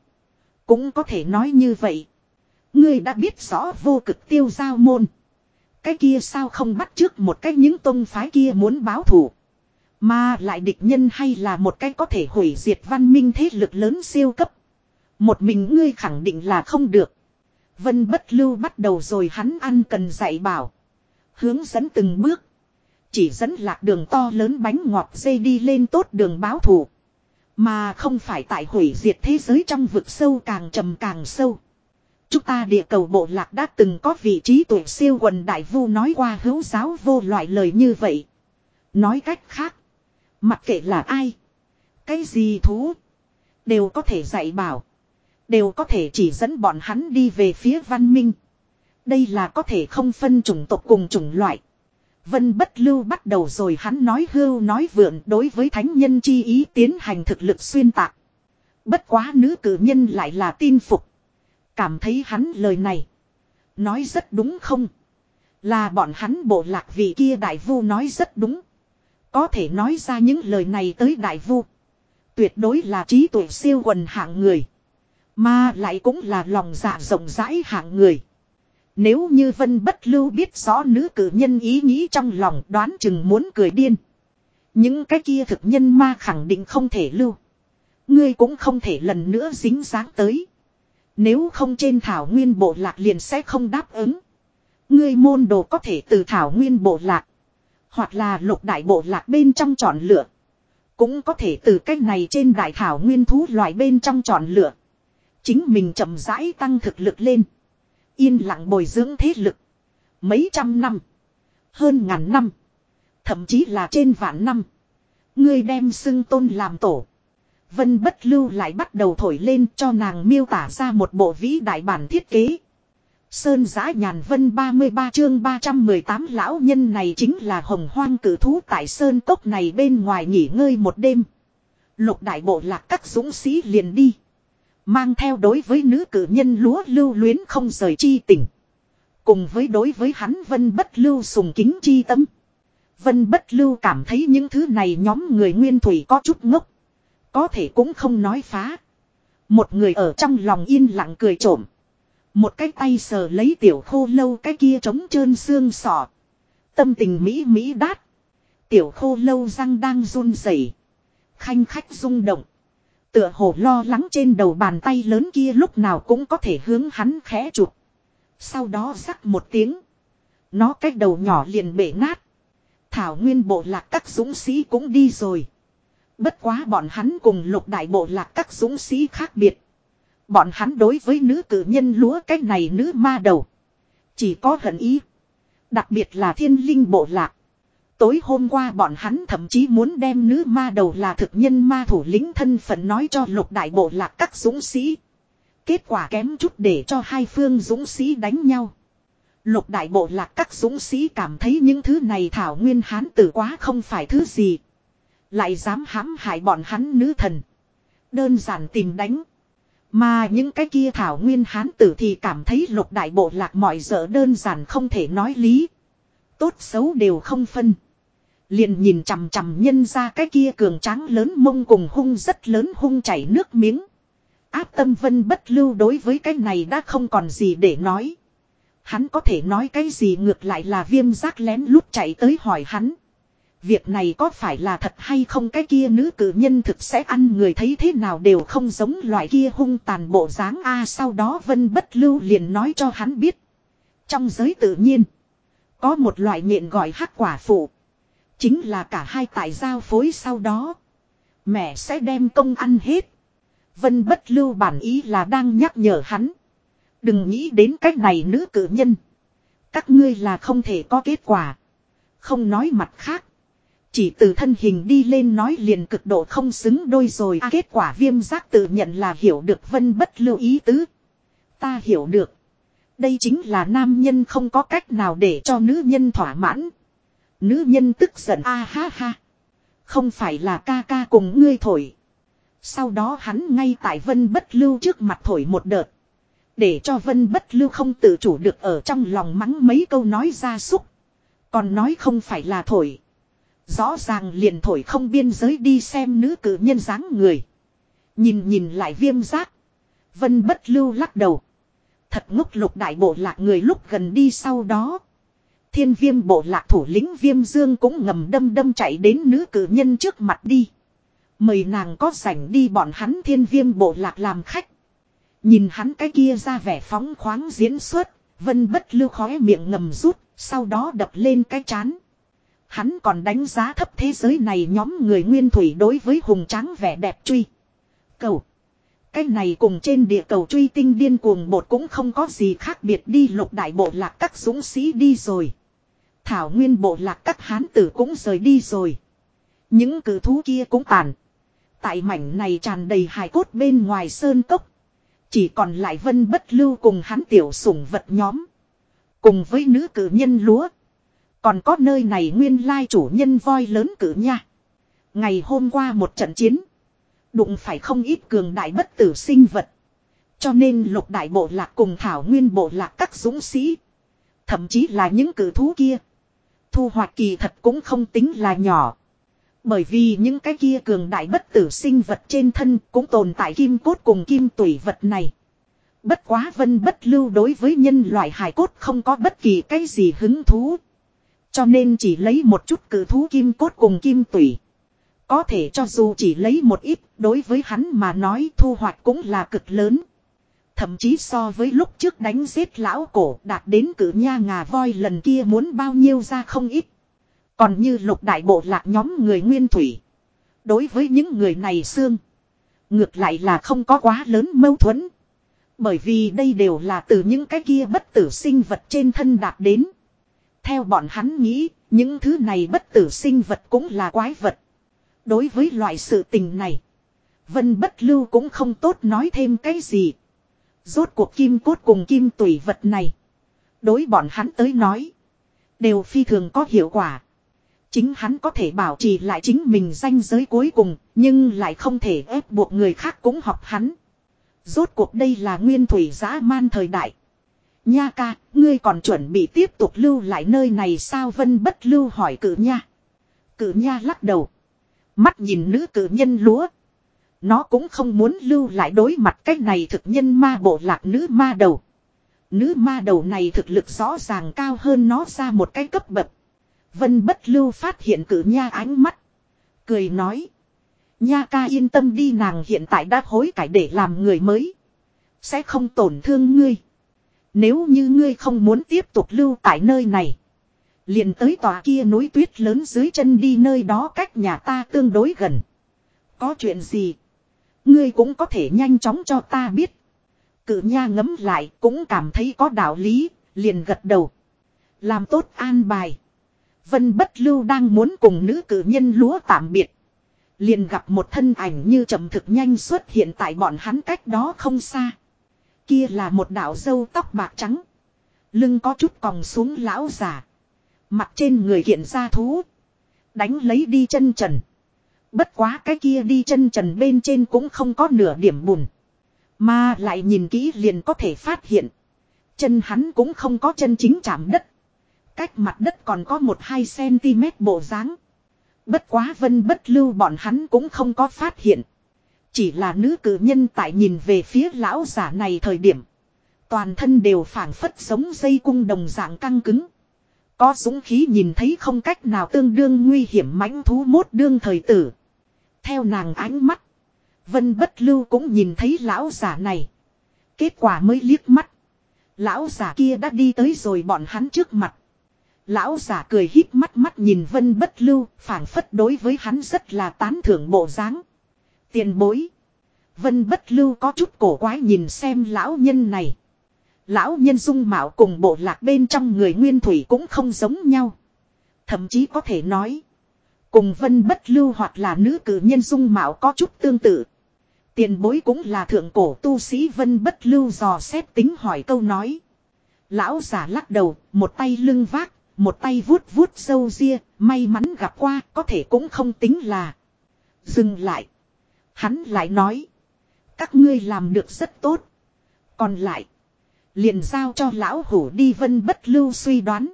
Cũng có thể nói như vậy. Ngươi đã biết rõ vô cực tiêu giao môn. Cái kia sao không bắt trước một cách những tôn phái kia muốn báo thù. Mà lại địch nhân hay là một cái có thể hủy diệt văn minh thế lực lớn siêu cấp. Một mình ngươi khẳng định là không được. Vân bất lưu bắt đầu rồi hắn ăn cần dạy bảo. Hướng dẫn từng bước. Chỉ dẫn lạc đường to lớn bánh ngọt dây đi lên tốt đường báo thù. Mà không phải tại hủy diệt thế giới trong vực sâu càng trầm càng sâu. Chúng ta địa cầu bộ lạc đã từng có vị trí tuổi siêu quần đại vu nói qua hữu giáo vô loại lời như vậy. Nói cách khác. Mặc kệ là ai. Cái gì thú. Đều có thể dạy bảo. Đều có thể chỉ dẫn bọn hắn đi về phía văn minh. Đây là có thể không phân chủng tộc cùng chủng loại. Vân bất lưu bắt đầu rồi hắn nói hưu nói vượn đối với thánh nhân chi ý tiến hành thực lực xuyên tạc. Bất quá nữ cử nhân lại là tin phục. Cảm thấy hắn lời này. Nói rất đúng không? Là bọn hắn bộ lạc vị kia đại vu nói rất đúng. Có thể nói ra những lời này tới đại vu. Tuyệt đối là trí tuệ siêu quần hạng người. Mà lại cũng là lòng dạ rộng rãi hạng người. Nếu như Vân Bất Lưu biết rõ nữ cử nhân ý nghĩ trong lòng đoán chừng muốn cười điên. Những cái kia thực nhân ma khẳng định không thể lưu. Ngươi cũng không thể lần nữa dính dáng tới. Nếu không trên thảo nguyên bộ lạc liền sẽ không đáp ứng. Ngươi môn đồ có thể từ thảo nguyên bộ lạc. Hoặc là lục đại bộ lạc bên trong chọn lựa. Cũng có thể từ cách này trên đại thảo nguyên thú loại bên trong chọn lựa. Chính mình chậm rãi tăng thực lực lên. Yên lặng bồi dưỡng thế lực. Mấy trăm năm. Hơn ngàn năm. Thậm chí là trên vạn năm. Ngươi đem xưng tôn làm tổ. Vân bất lưu lại bắt đầu thổi lên cho nàng miêu tả ra một bộ vĩ đại bản thiết kế. Sơn giã nhàn vân 33 chương 318 lão nhân này chính là hồng hoang cử thú tại sơn cốc này bên ngoài nghỉ ngơi một đêm. Lục đại bộ lạc các dũng sĩ liền đi. Mang theo đối với nữ cử nhân lúa lưu luyến không rời chi tỉnh. Cùng với đối với hắn vân bất lưu sùng kính chi tâm. Vân bất lưu cảm thấy những thứ này nhóm người nguyên thủy có chút ngốc. Có thể cũng không nói phá. Một người ở trong lòng yên lặng cười trộm. Một cái tay sờ lấy tiểu khô lâu cái kia trống trơn xương sọ. Tâm tình mỹ mỹ đát. Tiểu khô lâu răng đang run rẩy, Khanh khách rung động. Tựa hồ lo lắng trên đầu bàn tay lớn kia lúc nào cũng có thể hướng hắn khẽ chụp. Sau đó rắc một tiếng. Nó cách đầu nhỏ liền bể nát. Thảo nguyên bộ lạc các dũng sĩ cũng đi rồi. Bất quá bọn hắn cùng lục đại bộ lạc các dũng sĩ khác biệt. Bọn hắn đối với nữ cử nhân lúa cái này nữ ma đầu. Chỉ có hận ý. Đặc biệt là thiên linh bộ lạc. Tối hôm qua bọn hắn thậm chí muốn đem nữ ma đầu là thực nhân ma thủ lĩnh thân phận nói cho lục đại bộ lạc các dũng sĩ. Kết quả kém chút để cho hai phương dũng sĩ đánh nhau. Lục đại bộ lạc các dũng sĩ cảm thấy những thứ này thảo nguyên hán tử quá không phải thứ gì. Lại dám hãm hại bọn hắn nữ thần. Đơn giản tìm đánh. Mà những cái kia thảo nguyên hán tử thì cảm thấy lục đại bộ lạc mọi dở đơn giản không thể nói lý. Tốt xấu đều không phân. Liền nhìn chằm chằm nhân ra cái kia cường tráng lớn mông cùng hung rất lớn hung chảy nước miếng. Áp tâm vân bất lưu đối với cái này đã không còn gì để nói. Hắn có thể nói cái gì ngược lại là viêm giác lén lút chạy tới hỏi hắn. Việc này có phải là thật hay không cái kia nữ cử nhân thực sẽ ăn người thấy thế nào đều không giống loại kia hung tàn bộ dáng a sau đó vân bất lưu liền nói cho hắn biết. Trong giới tự nhiên. Có một loại nhện gọi hắc quả phụ. Chính là cả hai tại giao phối sau đó. Mẹ sẽ đem công ăn hết. Vân bất lưu bản ý là đang nhắc nhở hắn. Đừng nghĩ đến cách này nữ cử nhân. Các ngươi là không thể có kết quả. Không nói mặt khác. Chỉ từ thân hình đi lên nói liền cực độ không xứng đôi rồi à, kết quả viêm giác tự nhận là hiểu được vân bất lưu ý tứ. Ta hiểu được. Đây chính là nam nhân không có cách nào để cho nữ nhân thỏa mãn. Nữ nhân tức giận a ha ha. Không phải là ca ca cùng ngươi thổi. Sau đó hắn ngay tại vân bất lưu trước mặt thổi một đợt. Để cho vân bất lưu không tự chủ được ở trong lòng mắng mấy câu nói ra súc. Còn nói không phải là thổi. Rõ ràng liền thổi không biên giới đi xem nữ cử nhân dáng người. Nhìn nhìn lại viêm giác. Vân bất lưu lắc đầu. Thật ngốc lục đại bộ lạc người lúc gần đi sau đó. Thiên viêm bộ lạc thủ lĩnh viêm dương cũng ngầm đâm đâm chạy đến nữ cử nhân trước mặt đi. Mời nàng có rảnh đi bọn hắn thiên viêm bộ lạc làm khách. Nhìn hắn cái kia ra vẻ phóng khoáng diễn xuất, vân bất lưu khóe miệng ngầm rút, sau đó đập lên cái chán. Hắn còn đánh giá thấp thế giới này nhóm người nguyên thủy đối với hùng tráng vẻ đẹp truy. Cầu. Cái này cùng trên địa cầu truy tinh điên cuồng bột cũng không có gì khác biệt đi lục đại bộ lạc các dũng sĩ đi rồi. Thảo nguyên bộ lạc các hán tử cũng rời đi rồi. Những cử thú kia cũng tàn. Tại mảnh này tràn đầy hài cốt bên ngoài sơn cốc. Chỉ còn lại vân bất lưu cùng hắn tiểu sủng vật nhóm. Cùng với nữ cử nhân lúa. Còn có nơi này nguyên lai chủ nhân voi lớn cử nha. Ngày hôm qua một trận chiến. Đụng phải không ít cường đại bất tử sinh vật. Cho nên lục đại bộ lạc cùng thảo nguyên bộ lạc các dũng sĩ. Thậm chí là những cử thú kia. Thu hoạch kỳ thật cũng không tính là nhỏ. Bởi vì những cái kia cường đại bất tử sinh vật trên thân cũng tồn tại kim cốt cùng kim tủy vật này. Bất quá vân bất lưu đối với nhân loại hài cốt không có bất kỳ cái gì hứng thú. Cho nên chỉ lấy một chút cử thú kim cốt cùng kim tủy. Có thể cho dù chỉ lấy một ít, đối với hắn mà nói thu hoạch cũng là cực lớn. Thậm chí so với lúc trước đánh giết lão cổ đạt đến cử nha ngà voi lần kia muốn bao nhiêu ra không ít. Còn như lục đại bộ lạc nhóm người nguyên thủy. Đối với những người này xương. Ngược lại là không có quá lớn mâu thuẫn. Bởi vì đây đều là từ những cái kia bất tử sinh vật trên thân đạt đến. Theo bọn hắn nghĩ, những thứ này bất tử sinh vật cũng là quái vật. Đối với loại sự tình này, Vân bất lưu cũng không tốt nói thêm cái gì. Rốt cuộc kim cốt cùng kim tủy vật này. Đối bọn hắn tới nói. Đều phi thường có hiệu quả. Chính hắn có thể bảo trì lại chính mình danh giới cuối cùng. Nhưng lại không thể ép buộc người khác cũng học hắn. Rốt cuộc đây là nguyên thủy giã man thời đại. Nha ca, ngươi còn chuẩn bị tiếp tục lưu lại nơi này sao vân bất lưu hỏi cử nha. Cử nha lắc đầu. Mắt nhìn nữ cử nhân lúa. Nó cũng không muốn lưu lại đối mặt cái này thực nhân ma bộ lạc nữ ma đầu. Nữ ma đầu này thực lực rõ ràng cao hơn nó ra một cái cấp bậc. Vân bất lưu phát hiện cử nha ánh mắt. Cười nói. Nha ca yên tâm đi nàng hiện tại đã hối cải để làm người mới. Sẽ không tổn thương ngươi. Nếu như ngươi không muốn tiếp tục lưu tại nơi này. Liền tới tòa kia núi tuyết lớn dưới chân đi nơi đó cách nhà ta tương đối gần. Có chuyện gì? Ngươi cũng có thể nhanh chóng cho ta biết. cự nha ngấm lại cũng cảm thấy có đạo lý, liền gật đầu. Làm tốt an bài. Vân bất lưu đang muốn cùng nữ cử nhân lúa tạm biệt. Liền gặp một thân ảnh như chậm thực nhanh xuất hiện tại bọn hắn cách đó không xa. Kia là một đạo dâu tóc bạc trắng. Lưng có chút còng xuống lão già. Mặt trên người hiện ra thú. Đánh lấy đi chân trần. Bất quá cái kia đi chân trần bên trên cũng không có nửa điểm bùn. Mà lại nhìn kỹ liền có thể phát hiện. Chân hắn cũng không có chân chính chạm đất. Cách mặt đất còn có một hai cm bộ dáng. Bất quá vân bất lưu bọn hắn cũng không có phát hiện. Chỉ là nữ cử nhân tại nhìn về phía lão giả này thời điểm. Toàn thân đều phản phất giống dây cung đồng dạng căng cứng. Có dũng khí nhìn thấy không cách nào tương đương nguy hiểm mãnh thú mốt đương thời tử. Theo nàng ánh mắt. Vân bất lưu cũng nhìn thấy lão giả này. Kết quả mới liếc mắt. Lão giả kia đã đi tới rồi bọn hắn trước mặt. Lão giả cười híp mắt mắt nhìn vân bất lưu, phảng phất đối với hắn rất là tán thưởng bộ dáng. Tiền bối. Vân bất lưu có chút cổ quái nhìn xem lão nhân này. Lão nhân dung mạo cùng bộ lạc bên trong người nguyên thủy cũng không giống nhau. Thậm chí có thể nói. Cùng vân bất lưu hoặc là nữ cử nhân dung mạo có chút tương tự. Tiền bối cũng là thượng cổ tu sĩ vân bất lưu dò xét tính hỏi câu nói. Lão giả lắc đầu, một tay lưng vác, một tay vuốt vuốt sâu ria, may mắn gặp qua, có thể cũng không tính là. Dừng lại. Hắn lại nói. Các ngươi làm được rất tốt. Còn lại. Liền giao cho lão hủ đi vân bất lưu suy đoán.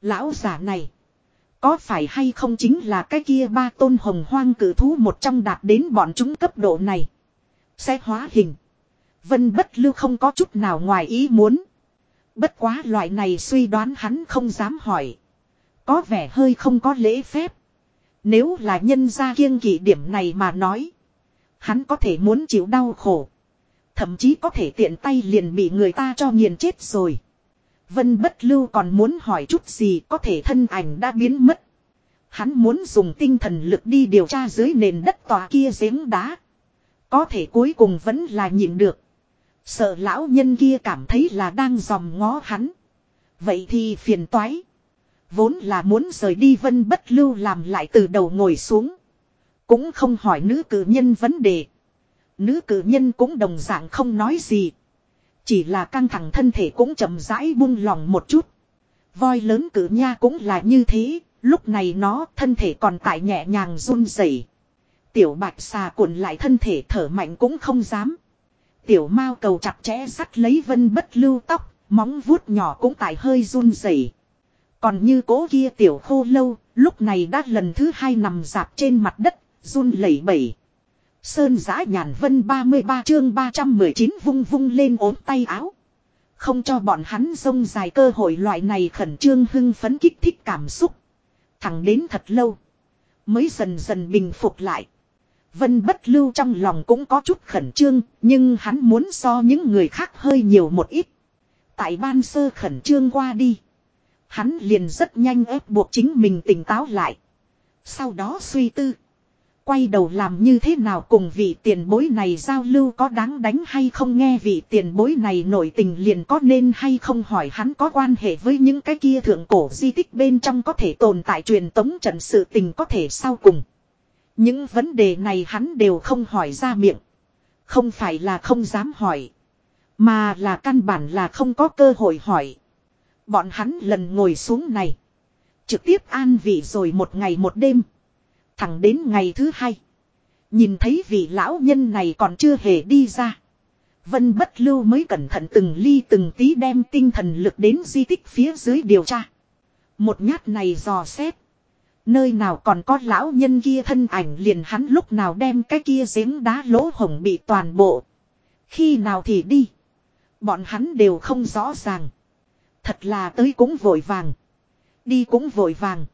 Lão giả này. Có phải hay không chính là cái kia ba tôn hồng hoang cử thú một trong đạt đến bọn chúng cấp độ này. Sẽ hóa hình. Vân bất lưu không có chút nào ngoài ý muốn. Bất quá loại này suy đoán hắn không dám hỏi. Có vẻ hơi không có lễ phép. Nếu là nhân gia kiêng kỵ điểm này mà nói. Hắn có thể muốn chịu đau khổ. Thậm chí có thể tiện tay liền bị người ta cho nghiền chết rồi. Vân bất lưu còn muốn hỏi chút gì có thể thân ảnh đã biến mất. Hắn muốn dùng tinh thần lực đi điều tra dưới nền đất tòa kia giếng đá. Có thể cuối cùng vẫn là nhịn được. Sợ lão nhân kia cảm thấy là đang dòm ngó hắn. Vậy thì phiền toái. Vốn là muốn rời đi vân bất lưu làm lại từ đầu ngồi xuống. Cũng không hỏi nữ cử nhân vấn đề. Nữ cử nhân cũng đồng dạng không nói gì. Chỉ là căng thẳng thân thể cũng chậm rãi buông lòng một chút. Voi lớn cử nha cũng là như thế, lúc này nó thân thể còn tại nhẹ nhàng run rẩy. Tiểu bạch xà cuộn lại thân thể thở mạnh cũng không dám. Tiểu mao cầu chặt chẽ sắt lấy vân bất lưu tóc, móng vuốt nhỏ cũng tại hơi run rẩy. Còn như cố kia tiểu khô lâu, lúc này đã lần thứ hai nằm dạp trên mặt đất, run lẩy bẩy. Sơn giã nhàn vân 33 chương 319 vung vung lên ốm tay áo. Không cho bọn hắn rông dài cơ hội loại này khẩn trương hưng phấn kích thích cảm xúc. Thẳng đến thật lâu. Mới dần dần bình phục lại. Vân bất lưu trong lòng cũng có chút khẩn trương, nhưng hắn muốn so những người khác hơi nhiều một ít. Tại ban sơ khẩn trương qua đi. Hắn liền rất nhanh ép buộc chính mình tỉnh táo lại. Sau đó suy tư. Quay đầu làm như thế nào cùng vị tiền bối này giao lưu có đáng đánh hay không nghe vị tiền bối này nổi tình liền có nên hay không hỏi hắn có quan hệ với những cái kia thượng cổ di tích bên trong có thể tồn tại truyền tống trận sự tình có thể sau cùng. Những vấn đề này hắn đều không hỏi ra miệng. Không phải là không dám hỏi. Mà là căn bản là không có cơ hội hỏi. Bọn hắn lần ngồi xuống này. Trực tiếp an vị rồi một ngày một đêm. Thẳng đến ngày thứ hai. Nhìn thấy vị lão nhân này còn chưa hề đi ra. Vân bất lưu mới cẩn thận từng ly từng tí đem tinh thần lực đến di tích phía dưới điều tra. Một nhát này dò xét. Nơi nào còn có lão nhân kia thân ảnh liền hắn lúc nào đem cái kia giếng đá lỗ hổng bị toàn bộ. Khi nào thì đi. Bọn hắn đều không rõ ràng. Thật là tới cũng vội vàng. Đi cũng vội vàng.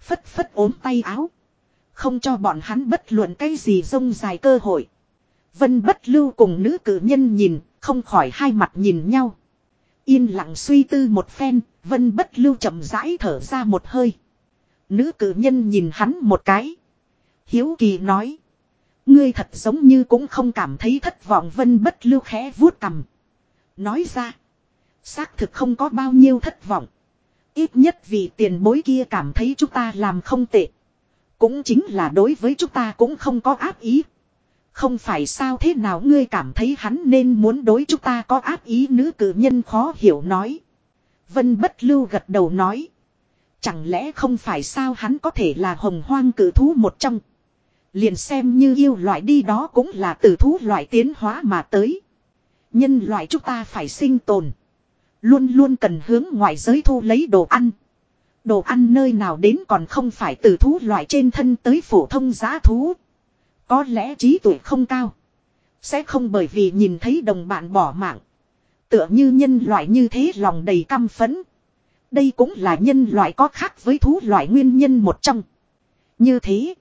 Phất phất ốm tay áo. Không cho bọn hắn bất luận cái gì rông dài cơ hội. Vân bất lưu cùng nữ cử nhân nhìn, không khỏi hai mặt nhìn nhau. Yên lặng suy tư một phen, vân bất lưu chậm rãi thở ra một hơi. Nữ cử nhân nhìn hắn một cái. Hiếu kỳ nói. Ngươi thật giống như cũng không cảm thấy thất vọng vân bất lưu khẽ vuốt cầm. Nói ra. Xác thực không có bao nhiêu thất vọng. Ít nhất vì tiền bối kia cảm thấy chúng ta làm không tệ. Cũng chính là đối với chúng ta cũng không có áp ý. Không phải sao thế nào ngươi cảm thấy hắn nên muốn đối chúng ta có áp ý nữ cử nhân khó hiểu nói. Vân bất lưu gật đầu nói. Chẳng lẽ không phải sao hắn có thể là hồng hoang cử thú một trong. Liền xem như yêu loại đi đó cũng là từ thú loại tiến hóa mà tới. Nhân loại chúng ta phải sinh tồn. Luôn luôn cần hướng ngoại giới thu lấy đồ ăn. Đồ ăn nơi nào đến còn không phải từ thú loại trên thân tới phổ thông giá thú. Có lẽ trí tuệ không cao. Sẽ không bởi vì nhìn thấy đồng bạn bỏ mạng. Tựa như nhân loại như thế lòng đầy căm phẫn. Đây cũng là nhân loại có khác với thú loại nguyên nhân một trong. Như thế.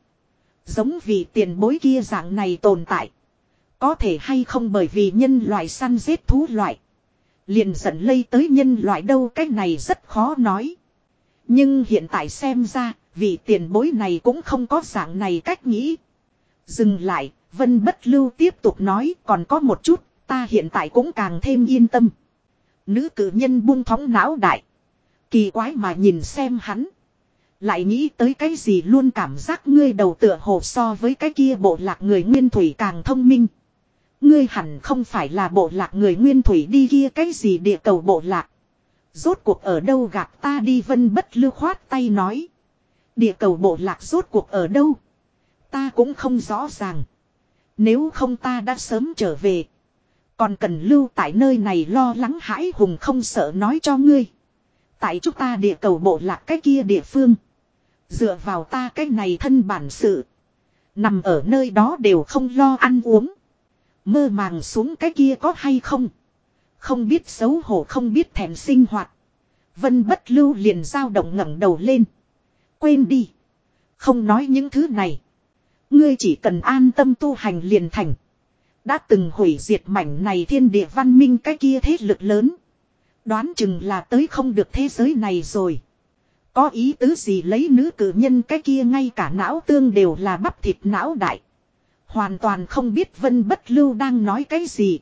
Giống vì tiền bối kia dạng này tồn tại. Có thể hay không bởi vì nhân loại săn giết thú loại. Liền dẫn lây tới nhân loại đâu, cái này rất khó nói. Nhưng hiện tại xem ra, vị tiền bối này cũng không có dạng này cách nghĩ. Dừng lại, Vân Bất Lưu tiếp tục nói còn có một chút, ta hiện tại cũng càng thêm yên tâm. Nữ cử nhân buông thóng não đại. Kỳ quái mà nhìn xem hắn. Lại nghĩ tới cái gì luôn cảm giác ngươi đầu tựa hồ so với cái kia bộ lạc người nguyên thủy càng thông minh. Ngươi hẳn không phải là bộ lạc người nguyên thủy đi kia cái gì địa cầu bộ lạc. Rốt cuộc ở đâu gạt ta đi vân bất lưu khoát tay nói. Địa cầu bộ lạc rốt cuộc ở đâu? Ta cũng không rõ ràng. Nếu không ta đã sớm trở về. Còn cần lưu tại nơi này lo lắng hãi hùng không sợ nói cho ngươi. Tại chúng ta địa cầu bộ lạc cái kia địa phương. Dựa vào ta cái này thân bản sự. Nằm ở nơi đó đều không lo ăn uống. Mơ màng xuống cái kia có hay không. Không biết xấu hổ, không biết thèm sinh hoạt. Vân bất lưu liền dao động ngẩng đầu lên. Quên đi. Không nói những thứ này. Ngươi chỉ cần an tâm tu hành liền thành. Đã từng hủy diệt mảnh này thiên địa văn minh cái kia thế lực lớn. Đoán chừng là tới không được thế giới này rồi. Có ý tứ gì lấy nữ cử nhân cái kia ngay cả não tương đều là bắp thịt não đại. Hoàn toàn không biết Vân Bất Lưu đang nói cái gì.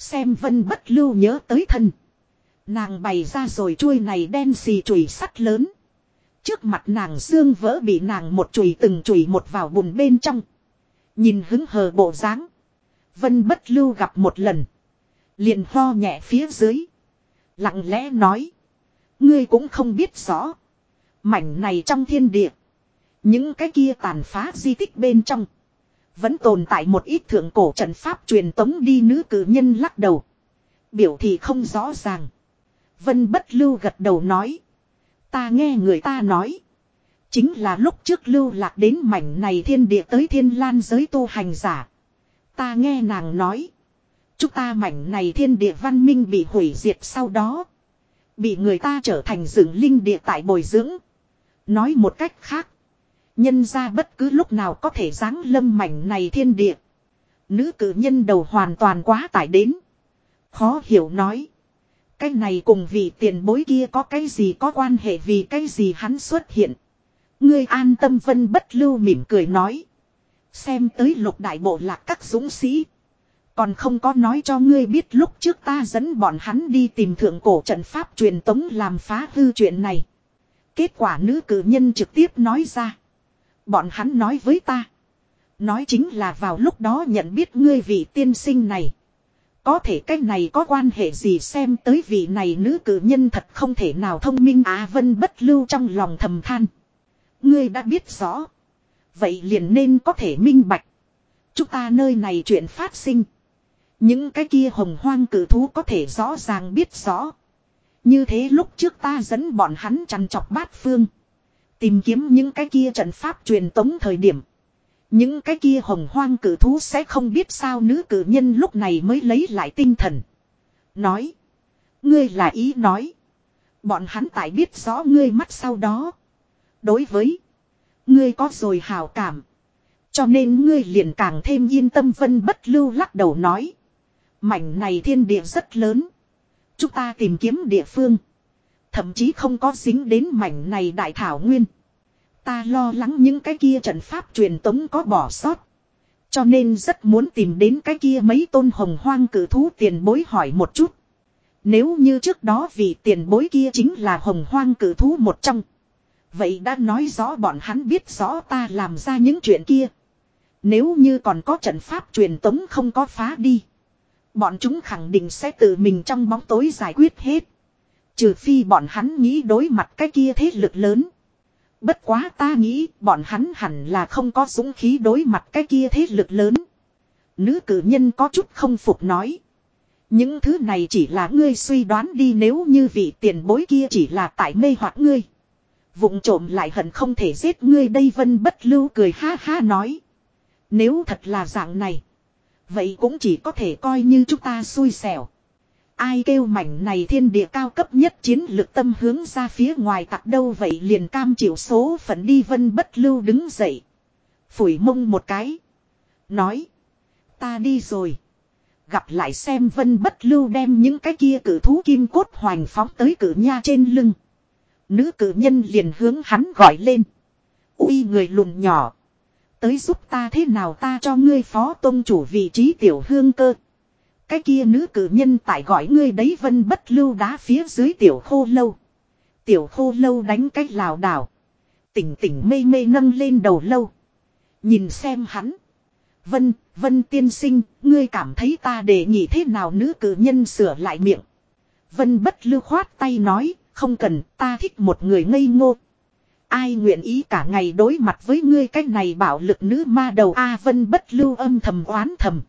Xem Vân Bất Lưu nhớ tới thân. Nàng bày ra rồi chuôi này đen xì chùy sắt lớn. Trước mặt nàng xương vỡ bị nàng một chùy từng chùy một vào bùn bên trong. Nhìn hứng hờ bộ dáng. Vân Bất Lưu gặp một lần. Liền ho nhẹ phía dưới. Lặng lẽ nói. Ngươi cũng không biết rõ. Mảnh này trong thiên địa. Những cái kia tàn phá di tích bên trong. Vẫn tồn tại một ít thượng cổ trận pháp truyền tống đi nữ cử nhân lắc đầu. Biểu thì không rõ ràng. Vân bất lưu gật đầu nói. Ta nghe người ta nói. Chính là lúc trước lưu lạc đến mảnh này thiên địa tới thiên lan giới tu hành giả. Ta nghe nàng nói. Chúng ta mảnh này thiên địa văn minh bị hủy diệt sau đó. Bị người ta trở thành dựng linh địa tại bồi dưỡng. Nói một cách khác. Nhân ra bất cứ lúc nào có thể giáng lâm mảnh này thiên địa. Nữ cử nhân đầu hoàn toàn quá tải đến. Khó hiểu nói. Cái này cùng vị tiền bối kia có cái gì có quan hệ vì cái gì hắn xuất hiện. Ngươi an tâm vân bất lưu mỉm cười nói. Xem tới lục đại bộ lạc các dũng sĩ. Còn không có nói cho ngươi biết lúc trước ta dẫn bọn hắn đi tìm thượng cổ trận pháp truyền tống làm phá hư chuyện này. Kết quả nữ cử nhân trực tiếp nói ra. Bọn hắn nói với ta. Nói chính là vào lúc đó nhận biết ngươi vị tiên sinh này. Có thể cái này có quan hệ gì xem tới vị này nữ cử nhân thật không thể nào thông minh Á Vân bất lưu trong lòng thầm than. Ngươi đã biết rõ. Vậy liền nên có thể minh bạch. Chúng ta nơi này chuyện phát sinh. Những cái kia hồng hoang cử thú có thể rõ ràng biết rõ. Như thế lúc trước ta dẫn bọn hắn chăn chọc bát phương. Tìm kiếm những cái kia trận pháp truyền tống thời điểm. Những cái kia hồng hoang cử thú sẽ không biết sao nữ cử nhân lúc này mới lấy lại tinh thần. Nói. Ngươi là ý nói. Bọn hắn tại biết rõ ngươi mắt sau đó. Đối với. Ngươi có rồi hào cảm. Cho nên ngươi liền càng thêm yên tâm vân bất lưu lắc đầu nói. Mảnh này thiên địa rất lớn. Chúng ta tìm kiếm địa phương. Thậm chí không có dính đến mảnh này đại thảo nguyên. Ta lo lắng những cái kia trận pháp truyền tống có bỏ sót. Cho nên rất muốn tìm đến cái kia mấy tôn hồng hoang cử thú tiền bối hỏi một chút. Nếu như trước đó vị tiền bối kia chính là hồng hoang cử thú một trong. Vậy đã nói rõ bọn hắn biết rõ ta làm ra những chuyện kia. Nếu như còn có trận pháp truyền tống không có phá đi. Bọn chúng khẳng định sẽ tự mình trong bóng tối giải quyết hết. Trừ phi bọn hắn nghĩ đối mặt cái kia thế lực lớn. Bất quá ta nghĩ bọn hắn hẳn là không có dũng khí đối mặt cái kia thế lực lớn. Nữ cử nhân có chút không phục nói. Những thứ này chỉ là ngươi suy đoán đi nếu như vị tiền bối kia chỉ là tại mê hoặc ngươi. Vụng trộm lại hận không thể giết ngươi đây vân bất lưu cười ha ha nói. Nếu thật là dạng này. Vậy cũng chỉ có thể coi như chúng ta xui xẻo. Ai kêu mảnh này thiên địa cao cấp nhất chiến lược tâm hướng ra phía ngoài tặc đâu vậy liền cam chịu số phận đi vân bất lưu đứng dậy. Phủi mông một cái. Nói. Ta đi rồi. Gặp lại xem vân bất lưu đem những cái kia cử thú kim cốt hoành phóng tới cử nha trên lưng. Nữ cử nhân liền hướng hắn gọi lên. uy người lùn nhỏ. Tới giúp ta thế nào ta cho ngươi phó tôn chủ vị trí tiểu hương cơ. Cái kia nữ cử nhân tại gọi ngươi đấy vân bất lưu đá phía dưới tiểu khô lâu. Tiểu khô lâu đánh cách lào đảo. Tỉnh tỉnh mê mê nâng lên đầu lâu. Nhìn xem hắn. Vân, vân tiên sinh, ngươi cảm thấy ta đề nghị thế nào nữ cử nhân sửa lại miệng. Vân bất lưu khoát tay nói, không cần, ta thích một người ngây ngô. Ai nguyện ý cả ngày đối mặt với ngươi cách này bảo lực nữ ma đầu A Vân bất lưu âm thầm oán thầm.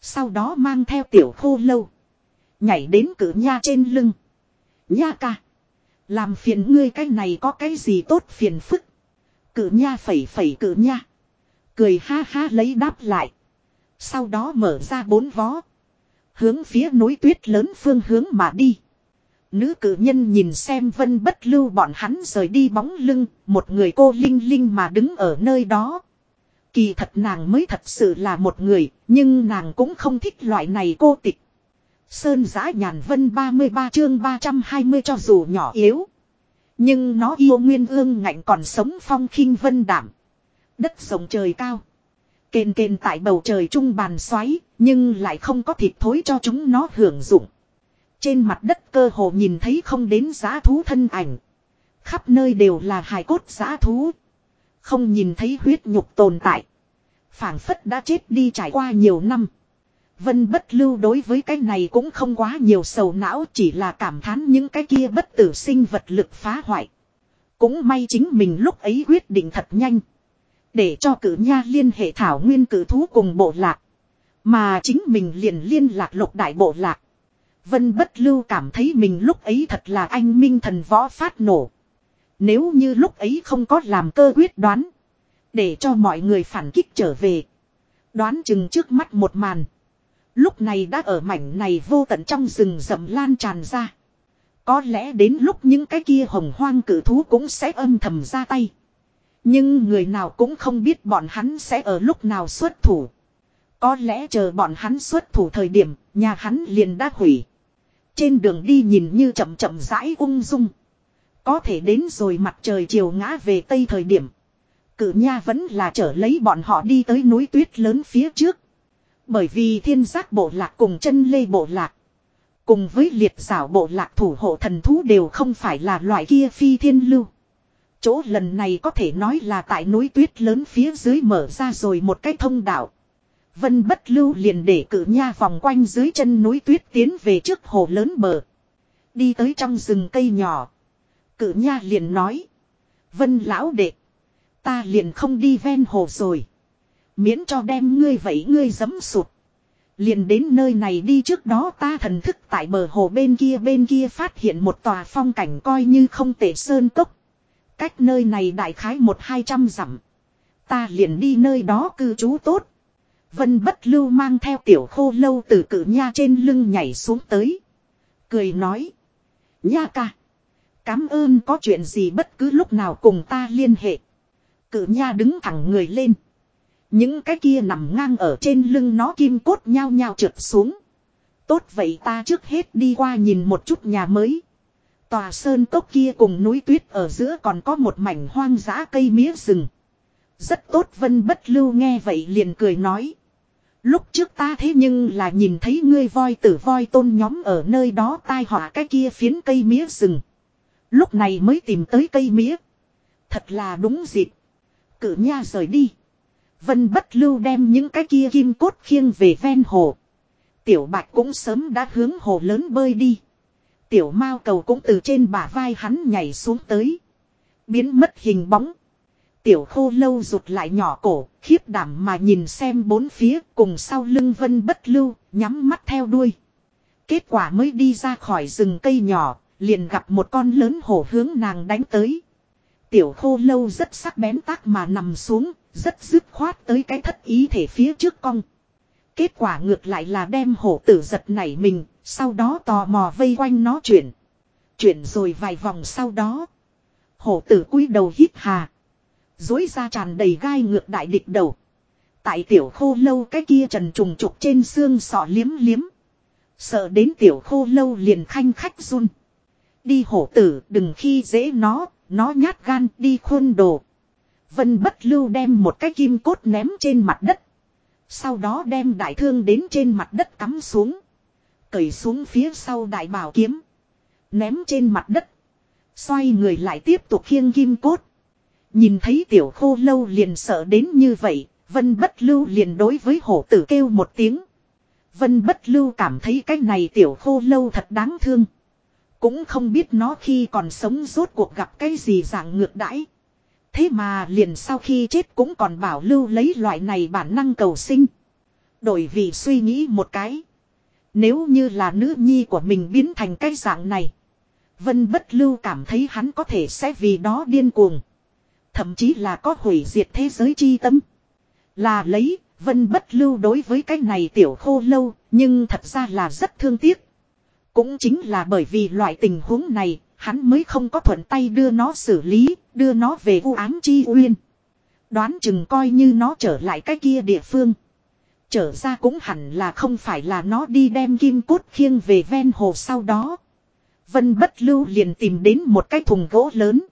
Sau đó mang theo tiểu khô lâu. Nhảy đến cử nha trên lưng. Nha ca. Làm phiền ngươi cái này có cái gì tốt phiền phức. Cử nha phẩy phẩy cử nha. Cười ha ha lấy đáp lại. Sau đó mở ra bốn vó. Hướng phía núi tuyết lớn phương hướng mà đi. Nữ cử nhân nhìn xem vân bất lưu bọn hắn rời đi bóng lưng, một người cô linh linh mà đứng ở nơi đó. Kỳ thật nàng mới thật sự là một người, nhưng nàng cũng không thích loại này cô tịch. Sơn giã nhàn vân 33 chương 320 cho dù nhỏ yếu. Nhưng nó yêu nguyên ương ngạnh còn sống phong khinh vân đảm. Đất rộng trời cao. Kền kền tại bầu trời trung bàn xoáy, nhưng lại không có thịt thối cho chúng nó hưởng dụng. Trên mặt đất cơ hồ nhìn thấy không đến giá thú thân ảnh. Khắp nơi đều là hài cốt giá thú. Không nhìn thấy huyết nhục tồn tại. phảng phất đã chết đi trải qua nhiều năm. Vân bất lưu đối với cái này cũng không quá nhiều sầu não, chỉ là cảm thán những cái kia bất tử sinh vật lực phá hoại. Cũng may chính mình lúc ấy quyết định thật nhanh. Để cho cử nha liên hệ thảo nguyên cử thú cùng bộ lạc. Mà chính mình liền liên lạc lục đại bộ lạc. Vân bất lưu cảm thấy mình lúc ấy thật là anh minh thần võ phát nổ. Nếu như lúc ấy không có làm cơ quyết đoán. Để cho mọi người phản kích trở về. Đoán chừng trước mắt một màn. Lúc này đã ở mảnh này vô tận trong rừng rậm lan tràn ra. Có lẽ đến lúc những cái kia hồng hoang cử thú cũng sẽ âm thầm ra tay. Nhưng người nào cũng không biết bọn hắn sẽ ở lúc nào xuất thủ. Có lẽ chờ bọn hắn xuất thủ thời điểm, nhà hắn liền đã hủy. Trên đường đi nhìn như chậm chậm rãi ung dung. Có thể đến rồi mặt trời chiều ngã về tây thời điểm. Cử nha vẫn là trở lấy bọn họ đi tới núi tuyết lớn phía trước. Bởi vì thiên giác bộ lạc cùng chân lê bộ lạc. Cùng với liệt xảo bộ lạc thủ hộ thần thú đều không phải là loại kia phi thiên lưu. Chỗ lần này có thể nói là tại núi tuyết lớn phía dưới mở ra rồi một cái thông đạo. Vân bất lưu liền để cử nha vòng quanh dưới chân núi tuyết tiến về trước hồ lớn bờ. Đi tới trong rừng cây nhỏ. Cử nha liền nói. Vân lão đệ. Ta liền không đi ven hồ rồi. Miễn cho đem ngươi vẫy ngươi dấm sụt. Liền đến nơi này đi trước đó ta thần thức tại bờ hồ bên kia bên kia phát hiện một tòa phong cảnh coi như không tệ sơn cốc. Cách nơi này đại khái một hai trăm dặm. Ta liền đi nơi đó cư trú tốt. Vân bất lưu mang theo tiểu khô lâu từ cử nha trên lưng nhảy xuống tới. Cười nói. Nha ca. Cám ơn có chuyện gì bất cứ lúc nào cùng ta liên hệ. Cử nha đứng thẳng người lên. Những cái kia nằm ngang ở trên lưng nó kim cốt nhao nhao trượt xuống. Tốt vậy ta trước hết đi qua nhìn một chút nhà mới. Tòa sơn cốc kia cùng núi tuyết ở giữa còn có một mảnh hoang dã cây mía rừng. Rất tốt, vân bất lưu nghe vậy liền cười nói. Lúc trước ta thế nhưng là nhìn thấy ngươi voi tử voi tôn nhóm ở nơi đó tai họa cái kia phiến cây mía rừng. Lúc này mới tìm tới cây mía. Thật là đúng dịp. Cử nha rời đi. Vân bất lưu đem những cái kia kim cốt khiêng về ven hồ. Tiểu bạch cũng sớm đã hướng hồ lớn bơi đi. Tiểu mao cầu cũng từ trên bả vai hắn nhảy xuống tới. Biến mất hình bóng. Tiểu khô lâu rụt lại nhỏ cổ, khiếp đảm mà nhìn xem bốn phía cùng sau lưng vân bất lưu, nhắm mắt theo đuôi. Kết quả mới đi ra khỏi rừng cây nhỏ, liền gặp một con lớn hổ hướng nàng đánh tới. Tiểu khô lâu rất sắc bén tác mà nằm xuống, rất dứt khoát tới cái thất ý thể phía trước cong. Kết quả ngược lại là đem hổ tử giật nảy mình, sau đó tò mò vây quanh nó chuyển. Chuyển rồi vài vòng sau đó. Hổ tử cúi đầu hít hà. Dối ra tràn đầy gai ngược đại địch đầu. Tại tiểu khô lâu cái kia trần trùng trục trên xương sọ liếm liếm. Sợ đến tiểu khô lâu liền khanh khách run. Đi hổ tử đừng khi dễ nó, nó nhát gan đi khuôn đồ. Vân bất lưu đem một cái kim cốt ném trên mặt đất. Sau đó đem đại thương đến trên mặt đất cắm xuống. Cởi xuống phía sau đại bảo kiếm. Ném trên mặt đất. Xoay người lại tiếp tục khiêng kim cốt. Nhìn thấy tiểu khô lâu liền sợ đến như vậy. Vân bất lưu liền đối với hổ tử kêu một tiếng. Vân bất lưu cảm thấy cái này tiểu khô lâu thật đáng thương. Cũng không biết nó khi còn sống rốt cuộc gặp cái gì dạng ngược đãi. Thế mà liền sau khi chết cũng còn bảo lưu lấy loại này bản năng cầu sinh. Đổi vì suy nghĩ một cái. Nếu như là nữ nhi của mình biến thành cái dạng này. Vân bất lưu cảm thấy hắn có thể sẽ vì đó điên cuồng. Thậm chí là có hủy diệt thế giới chi tâm. Là lấy, vân bất lưu đối với cái này tiểu khô lâu, nhưng thật ra là rất thương tiếc. Cũng chính là bởi vì loại tình huống này, hắn mới không có thuận tay đưa nó xử lý, đưa nó về u ám chi uyên. Đoán chừng coi như nó trở lại cái kia địa phương. Trở ra cũng hẳn là không phải là nó đi đem kim cốt khiêng về ven hồ sau đó. Vân bất lưu liền tìm đến một cái thùng gỗ lớn.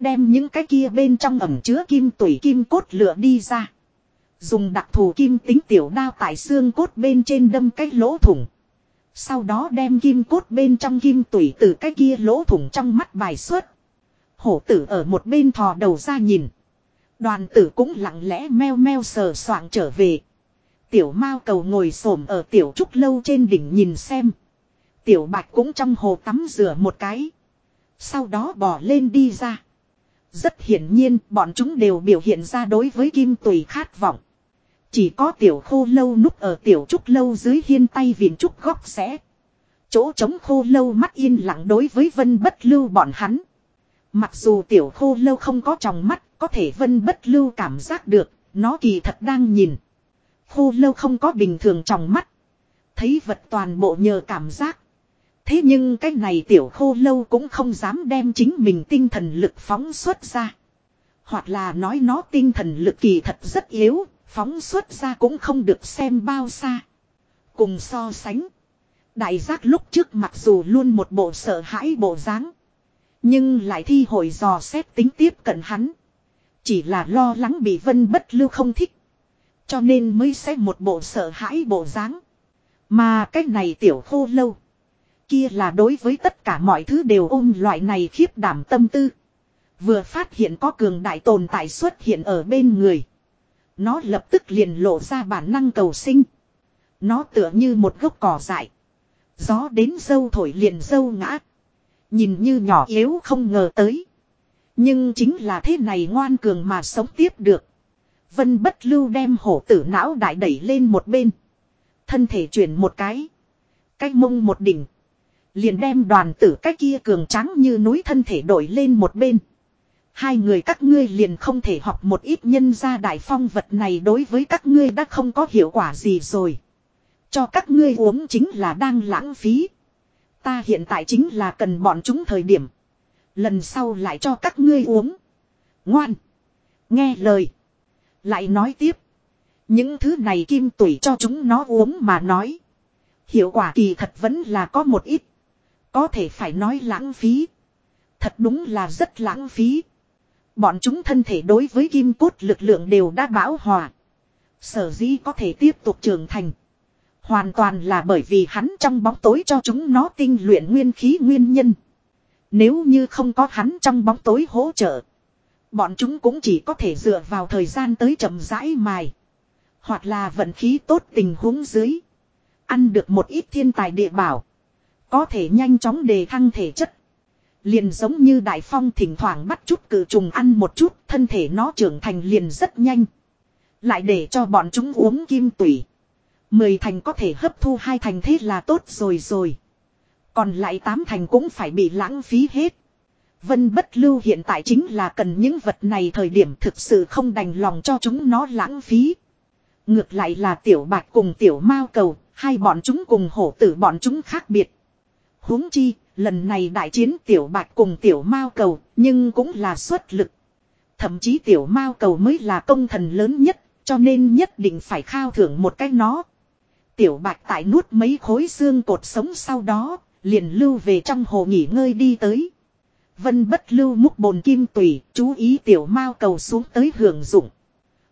Đem những cái kia bên trong ẩm chứa kim tủy kim cốt lửa đi ra. Dùng đặc thù kim tính tiểu đao tại xương cốt bên trên đâm cái lỗ thủng. Sau đó đem kim cốt bên trong kim tủy từ cái kia lỗ thủng trong mắt bài xuất. Hổ tử ở một bên thò đầu ra nhìn. Đoàn tử cũng lặng lẽ meo meo sờ soạng trở về. Tiểu mao cầu ngồi xổm ở tiểu trúc lâu trên đỉnh nhìn xem. Tiểu bạch cũng trong hồ tắm rửa một cái. Sau đó bỏ lên đi ra. Rất hiển nhiên, bọn chúng đều biểu hiện ra đối với kim tùy khát vọng. Chỉ có tiểu khô lâu núp ở tiểu trúc lâu dưới hiên tay viền trúc góc sẽ Chỗ trống khô lâu mắt yên lặng đối với vân bất lưu bọn hắn. Mặc dù tiểu khô lâu không có trong mắt, có thể vân bất lưu cảm giác được, nó kỳ thật đang nhìn. Khô lâu không có bình thường trong mắt. Thấy vật toàn bộ nhờ cảm giác. Thế nhưng cái này tiểu khô lâu cũng không dám đem chính mình tinh thần lực phóng xuất ra. Hoặc là nói nó tinh thần lực kỳ thật rất yếu, phóng xuất ra cũng không được xem bao xa. Cùng so sánh. Đại giác lúc trước mặc dù luôn một bộ sợ hãi bộ dáng Nhưng lại thi hồi dò xét tính tiếp cận hắn. Chỉ là lo lắng bị vân bất lưu không thích. Cho nên mới sẽ một bộ sợ hãi bộ dáng. Mà cái này tiểu khô lâu. Kia là đối với tất cả mọi thứ đều ôm loại này khiếp đảm tâm tư. Vừa phát hiện có cường đại tồn tại xuất hiện ở bên người. Nó lập tức liền lộ ra bản năng cầu sinh. Nó tựa như một gốc cỏ dại. Gió đến dâu thổi liền dâu ngã. Nhìn như nhỏ yếu không ngờ tới. Nhưng chính là thế này ngoan cường mà sống tiếp được. Vân bất lưu đem hổ tử não đại đẩy lên một bên. Thân thể chuyển một cái. Cách mông một đỉnh. Liền đem đoàn tử cái kia cường trắng như núi thân thể đổi lên một bên. Hai người các ngươi liền không thể học một ít nhân gia đại phong vật này đối với các ngươi đã không có hiệu quả gì rồi. Cho các ngươi uống chính là đang lãng phí. Ta hiện tại chính là cần bọn chúng thời điểm. Lần sau lại cho các ngươi uống. Ngoan. Nghe lời. Lại nói tiếp. Những thứ này kim tủy cho chúng nó uống mà nói. Hiệu quả kỳ thật vẫn là có một ít. Có thể phải nói lãng phí. Thật đúng là rất lãng phí. Bọn chúng thân thể đối với kim cốt lực lượng đều đã bão hòa. Sở dĩ có thể tiếp tục trưởng thành. Hoàn toàn là bởi vì hắn trong bóng tối cho chúng nó tinh luyện nguyên khí nguyên nhân. Nếu như không có hắn trong bóng tối hỗ trợ. Bọn chúng cũng chỉ có thể dựa vào thời gian tới chậm rãi mài. Hoặc là vận khí tốt tình huống dưới. Ăn được một ít thiên tài địa bảo. Có thể nhanh chóng đề thăng thể chất. Liền giống như đại phong thỉnh thoảng bắt chút cử trùng ăn một chút, thân thể nó trưởng thành liền rất nhanh. Lại để cho bọn chúng uống kim tủy. Mười thành có thể hấp thu hai thành thế là tốt rồi rồi. Còn lại tám thành cũng phải bị lãng phí hết. Vân bất lưu hiện tại chính là cần những vật này thời điểm thực sự không đành lòng cho chúng nó lãng phí. Ngược lại là tiểu bạch cùng tiểu mao cầu, hai bọn chúng cùng hổ tử bọn chúng khác biệt. huống chi, lần này đại chiến tiểu bạch cùng tiểu mao cầu, nhưng cũng là xuất lực. Thậm chí tiểu mao cầu mới là công thần lớn nhất, cho nên nhất định phải khao thưởng một cái nó. Tiểu bạch tại nuốt mấy khối xương cột sống sau đó, liền lưu về trong hồ nghỉ ngơi đi tới. Vân bất lưu múc bồn kim tùy, chú ý tiểu mao cầu xuống tới hưởng dụng.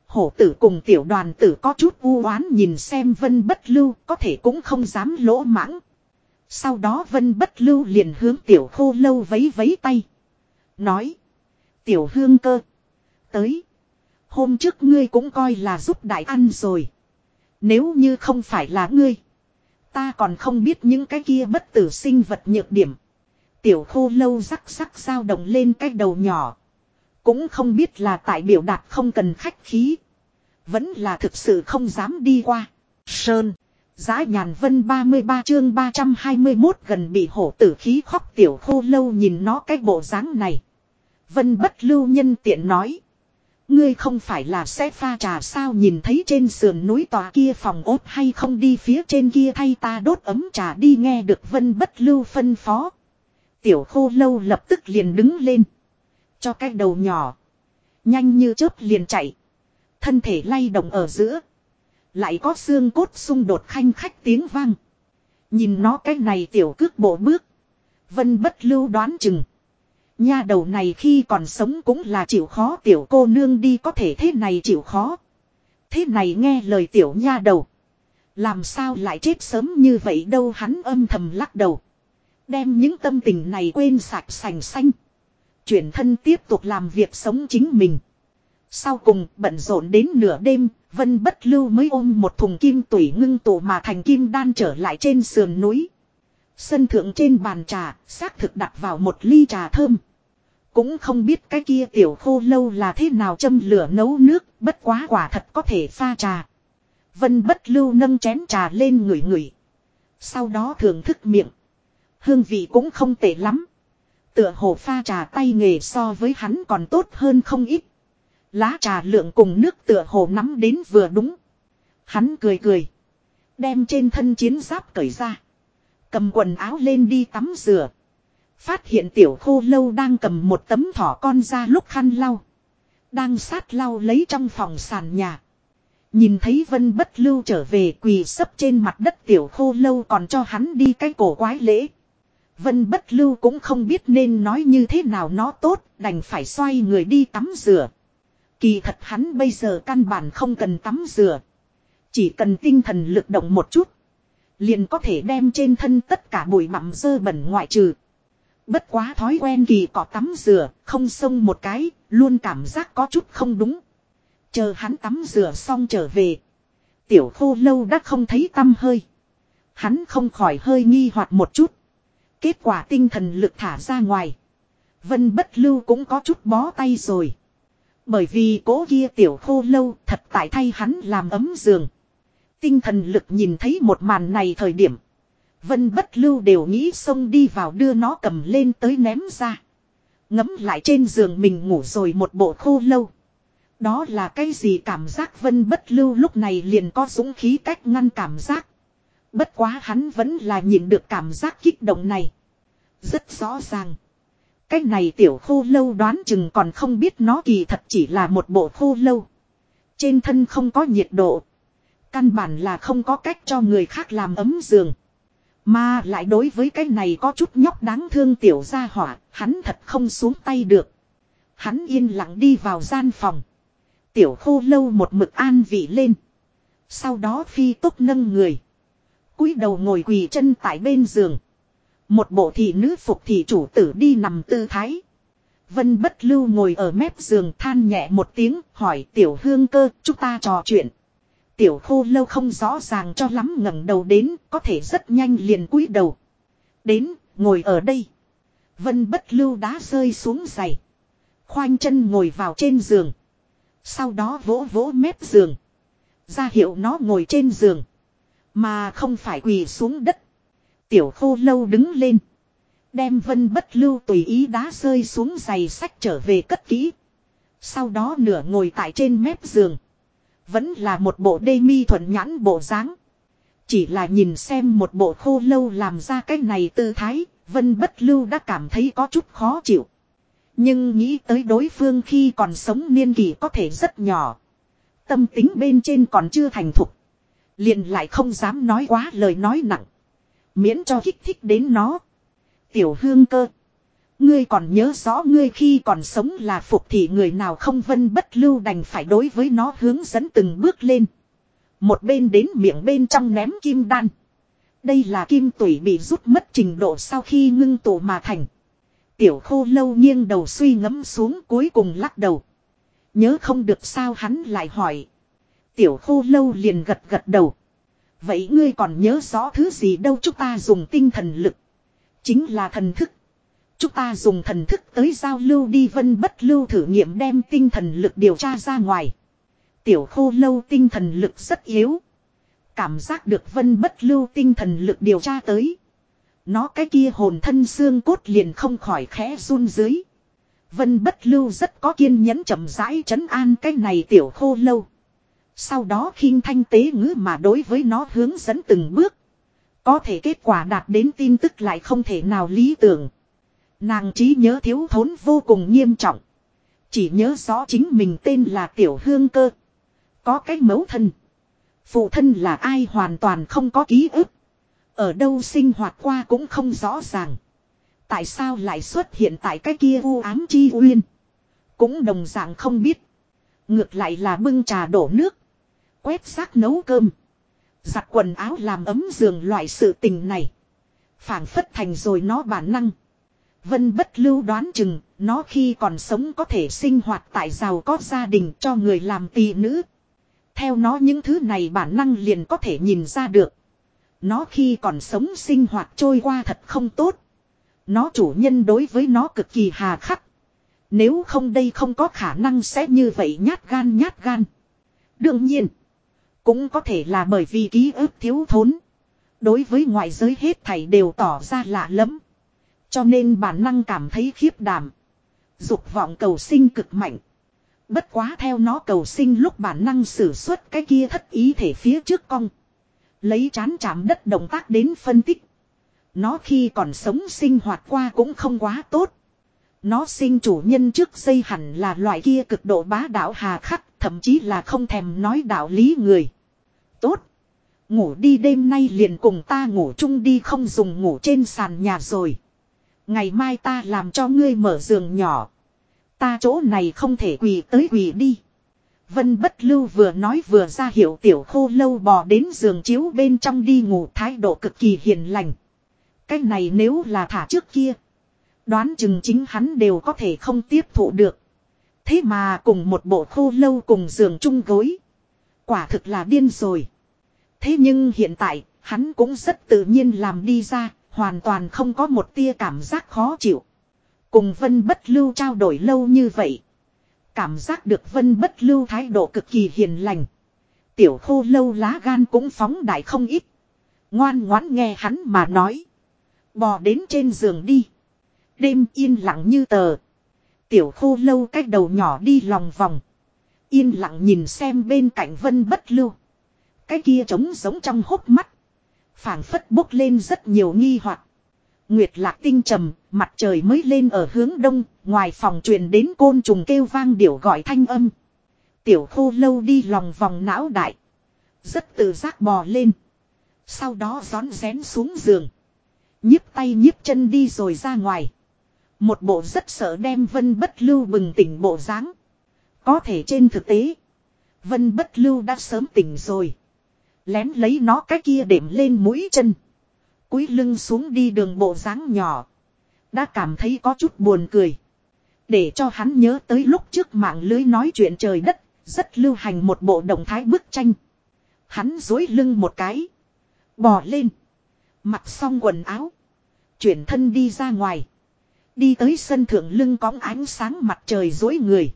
Hổ tử cùng tiểu đoàn tử có chút u oán nhìn xem vân bất lưu có thể cũng không dám lỗ mãng. Sau đó vân bất lưu liền hướng tiểu khô lâu vấy vấy tay. Nói. Tiểu hương cơ. Tới. Hôm trước ngươi cũng coi là giúp đại ăn rồi. Nếu như không phải là ngươi. Ta còn không biết những cái kia bất tử sinh vật nhược điểm. Tiểu khô lâu rắc rắc sao động lên cái đầu nhỏ. Cũng không biết là tại biểu đạt không cần khách khí. Vẫn là thực sự không dám đi qua. Sơn. Giá nhàn vân 33 chương 321 gần bị hổ tử khí khóc tiểu khô lâu nhìn nó cái bộ dáng này. Vân bất lưu nhân tiện nói. Ngươi không phải là sẽ pha trà sao nhìn thấy trên sườn núi tòa kia phòng ốt hay không đi phía trên kia thay ta đốt ấm trà đi nghe được vân bất lưu phân phó. Tiểu khô lâu lập tức liền đứng lên. Cho cái đầu nhỏ. Nhanh như chớp liền chạy. Thân thể lay động ở giữa. Lại có xương cốt xung đột khanh khách tiếng vang. Nhìn nó cái này tiểu cước bộ bước. Vân bất lưu đoán chừng. Nha đầu này khi còn sống cũng là chịu khó tiểu cô nương đi có thể thế này chịu khó. Thế này nghe lời tiểu nha đầu. Làm sao lại chết sớm như vậy đâu hắn âm thầm lắc đầu. Đem những tâm tình này quên sạch sành xanh. Chuyển thân tiếp tục làm việc sống chính mình. Sau cùng bận rộn đến nửa đêm, Vân Bất Lưu mới ôm một thùng kim tủy ngưng tụ mà thành kim đan trở lại trên sườn núi. Sân thượng trên bàn trà, xác thực đặt vào một ly trà thơm. Cũng không biết cái kia tiểu khô lâu là thế nào châm lửa nấu nước, bất quá quả thật có thể pha trà. Vân Bất Lưu nâng chén trà lên ngửi ngửi. Sau đó thưởng thức miệng. Hương vị cũng không tệ lắm. Tựa hồ pha trà tay nghề so với hắn còn tốt hơn không ít. Lá trà lượng cùng nước tựa hồ nắm đến vừa đúng. Hắn cười cười. Đem trên thân chiến giáp cởi ra. Cầm quần áo lên đi tắm rửa. Phát hiện tiểu khô lâu đang cầm một tấm thỏ con ra lúc khăn lau. Đang sát lau lấy trong phòng sàn nhà. Nhìn thấy vân bất lưu trở về quỳ sấp trên mặt đất tiểu khô lâu còn cho hắn đi cái cổ quái lễ. Vân bất lưu cũng không biết nên nói như thế nào nó tốt, đành phải xoay người đi tắm rửa. Kỳ thật hắn bây giờ căn bản không cần tắm rửa. Chỉ cần tinh thần lực động một chút. Liền có thể đem trên thân tất cả bụi bặm dơ bẩn ngoại trừ. Bất quá thói quen kỳ có tắm rửa, không xông một cái, luôn cảm giác có chút không đúng. Chờ hắn tắm rửa xong trở về. Tiểu khô lâu đã không thấy tâm hơi. Hắn không khỏi hơi nghi hoặc một chút. Kết quả tinh thần lực thả ra ngoài. Vân bất lưu cũng có chút bó tay rồi. Bởi vì cố kia tiểu khô lâu thật tại thay hắn làm ấm giường. Tinh thần lực nhìn thấy một màn này thời điểm. Vân bất lưu đều nghĩ xông đi vào đưa nó cầm lên tới ném ra. Ngấm lại trên giường mình ngủ rồi một bộ khô lâu. Đó là cái gì cảm giác vân bất lưu lúc này liền có dũng khí cách ngăn cảm giác. Bất quá hắn vẫn là nhìn được cảm giác kích động này. Rất rõ ràng. Cái này tiểu khô lâu đoán chừng còn không biết nó kỳ thật chỉ là một bộ khô lâu. Trên thân không có nhiệt độ. Căn bản là không có cách cho người khác làm ấm giường. Mà lại đối với cái này có chút nhóc đáng thương tiểu gia hỏa, hắn thật không xuống tay được. Hắn yên lặng đi vào gian phòng. Tiểu khô lâu một mực an vị lên. Sau đó phi tốc nâng người. cúi đầu ngồi quỳ chân tại bên giường. Một bộ thị nữ phục thị chủ tử đi nằm tư thái. Vân bất lưu ngồi ở mép giường than nhẹ một tiếng, hỏi, tiểu hương cơ, chúng ta trò chuyện. Tiểu khô lâu không rõ ràng cho lắm ngẩng đầu đến, có thể rất nhanh liền cúi đầu. Đến, ngồi ở đây. Vân bất lưu đá rơi xuống giày. Khoanh chân ngồi vào trên giường. Sau đó vỗ vỗ mép giường. ra hiệu nó ngồi trên giường. Mà không phải quỳ xuống đất. Tiểu khô lâu đứng lên. Đem vân bất lưu tùy ý đá rơi xuống giày sách trở về cất kỹ. Sau đó nửa ngồi tại trên mép giường. Vẫn là một bộ đê mi thuận nhãn bộ dáng. Chỉ là nhìn xem một bộ khô lâu làm ra cái này tư thái, vân bất lưu đã cảm thấy có chút khó chịu. Nhưng nghĩ tới đối phương khi còn sống niên kỷ có thể rất nhỏ. Tâm tính bên trên còn chưa thành thục. Liền lại không dám nói quá lời nói nặng. Miễn cho kích thích đến nó. Tiểu hương cơ. Ngươi còn nhớ rõ ngươi khi còn sống là phục thì người nào không vân bất lưu đành phải đối với nó hướng dẫn từng bước lên. Một bên đến miệng bên trong ném kim đan. Đây là kim tủy bị rút mất trình độ sau khi ngưng tụ mà thành. Tiểu khô lâu nghiêng đầu suy ngẫm xuống cuối cùng lắc đầu. Nhớ không được sao hắn lại hỏi. Tiểu khô lâu liền gật gật đầu. Vậy ngươi còn nhớ rõ thứ gì đâu chúng ta dùng tinh thần lực. Chính là thần thức. Chúng ta dùng thần thức tới giao lưu đi vân bất lưu thử nghiệm đem tinh thần lực điều tra ra ngoài. Tiểu khô lâu tinh thần lực rất yếu. Cảm giác được vân bất lưu tinh thần lực điều tra tới. Nó cái kia hồn thân xương cốt liền không khỏi khẽ run dưới. Vân bất lưu rất có kiên nhẫn chậm rãi trấn an cái này tiểu khô lâu. Sau đó khinh thanh tế ngữ mà đối với nó hướng dẫn từng bước. Có thể kết quả đạt đến tin tức lại không thể nào lý tưởng. Nàng trí nhớ thiếu thốn vô cùng nghiêm trọng. Chỉ nhớ rõ chính mình tên là Tiểu Hương Cơ. Có cái mấu thân. Phụ thân là ai hoàn toàn không có ký ức. Ở đâu sinh hoạt qua cũng không rõ ràng. Tại sao lại xuất hiện tại cái kia u ám chi uyên. Cũng đồng dạng không biết. Ngược lại là bưng trà đổ nước. Quét xác nấu cơm. Giặt quần áo làm ấm giường loại sự tình này. phảng phất thành rồi nó bản năng. Vân bất lưu đoán chừng, nó khi còn sống có thể sinh hoạt tại giàu có gia đình cho người làm tỳ nữ. Theo nó những thứ này bản năng liền có thể nhìn ra được. Nó khi còn sống sinh hoạt trôi qua thật không tốt. Nó chủ nhân đối với nó cực kỳ hà khắc. Nếu không đây không có khả năng sẽ như vậy nhát gan nhát gan. Đương nhiên. Cũng có thể là bởi vì ký ức thiếu thốn. Đối với ngoại giới hết thảy đều tỏ ra lạ lẫm. Cho nên bản năng cảm thấy khiếp đảm. Dục vọng cầu sinh cực mạnh. Bất quá theo nó cầu sinh lúc bản năng sử xuất cái kia thất ý thể phía trước cong. Lấy chán chạm đất động tác đến phân tích. Nó khi còn sống sinh hoạt qua cũng không quá tốt. Nó sinh chủ nhân trước xây hẳn là loại kia cực độ bá đạo hà khắc, thậm chí là không thèm nói đạo lý người. Tốt. Ngủ đi đêm nay liền cùng ta ngủ chung đi không dùng ngủ trên sàn nhà rồi. Ngày mai ta làm cho ngươi mở giường nhỏ. Ta chỗ này không thể quỳ tới quỳ đi. Vân bất lưu vừa nói vừa ra hiệu tiểu khô lâu bò đến giường chiếu bên trong đi ngủ thái độ cực kỳ hiền lành. Cái này nếu là thả trước kia. Đoán chừng chính hắn đều có thể không tiếp thụ được. Thế mà cùng một bộ khô lâu cùng giường chung gối. Quả thực là điên rồi. Thế nhưng hiện tại, hắn cũng rất tự nhiên làm đi ra, hoàn toàn không có một tia cảm giác khó chịu. Cùng Vân Bất Lưu trao đổi lâu như vậy. Cảm giác được Vân Bất Lưu thái độ cực kỳ hiền lành. Tiểu khô lâu lá gan cũng phóng đại không ít. Ngoan ngoãn nghe hắn mà nói. Bò đến trên giường đi. Đêm yên lặng như tờ. Tiểu khô lâu cách đầu nhỏ đi lòng vòng. Yên lặng nhìn xem bên cạnh vân bất lưu. Cái kia trống giống trong hốc mắt. phảng phất bốc lên rất nhiều nghi hoặc. Nguyệt lạc tinh trầm, mặt trời mới lên ở hướng đông, ngoài phòng truyền đến côn trùng kêu vang điểu gọi thanh âm. Tiểu khô lâu đi lòng vòng não đại. Rất tự giác bò lên. Sau đó rón rén xuống giường. nhíp tay nhíp chân đi rồi ra ngoài. Một bộ rất sợ đem vân bất lưu bừng tỉnh bộ dáng có thể trên thực tế. Vân bất lưu đã sớm tỉnh rồi. Lén lấy nó cái kia đệm lên mũi chân. cúi lưng xuống đi đường bộ dáng nhỏ. Đã cảm thấy có chút buồn cười. Để cho hắn nhớ tới lúc trước mạng lưới nói chuyện trời đất. Rất lưu hành một bộ động thái bức tranh. Hắn dối lưng một cái. Bò lên. Mặc xong quần áo. Chuyển thân đi ra ngoài. Đi tới sân thượng lưng cóng ánh sáng mặt trời dối người.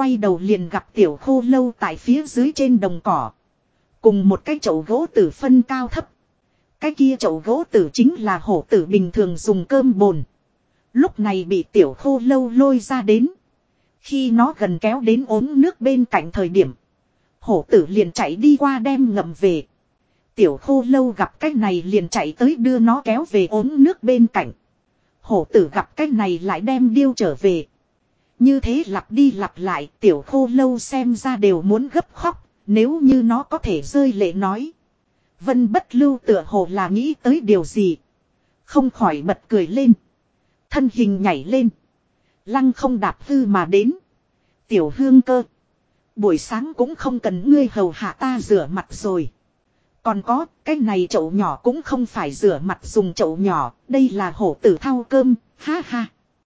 Quay đầu liền gặp tiểu khô lâu tại phía dưới trên đồng cỏ. Cùng một cái chậu gỗ tử phân cao thấp. Cái kia chậu gỗ tử chính là hổ tử bình thường dùng cơm bồn. Lúc này bị tiểu khô lâu lôi ra đến. Khi nó gần kéo đến ốm nước bên cạnh thời điểm. Hổ tử liền chạy đi qua đem ngậm về. Tiểu khô lâu gặp cái này liền chạy tới đưa nó kéo về ốm nước bên cạnh. Hổ tử gặp cái này lại đem điêu trở về. Như thế lặp đi lặp lại tiểu khô lâu xem ra đều muốn gấp khóc, nếu như nó có thể rơi lệ nói. Vân bất lưu tựa hồ là nghĩ tới điều gì. Không khỏi bật cười lên. Thân hình nhảy lên. Lăng không đạp hư mà đến. Tiểu hương cơ. Buổi sáng cũng không cần ngươi hầu hạ ta rửa mặt rồi. Còn có, cái này chậu nhỏ cũng không phải rửa mặt dùng chậu nhỏ, đây là hổ tử thao cơm, ha ha.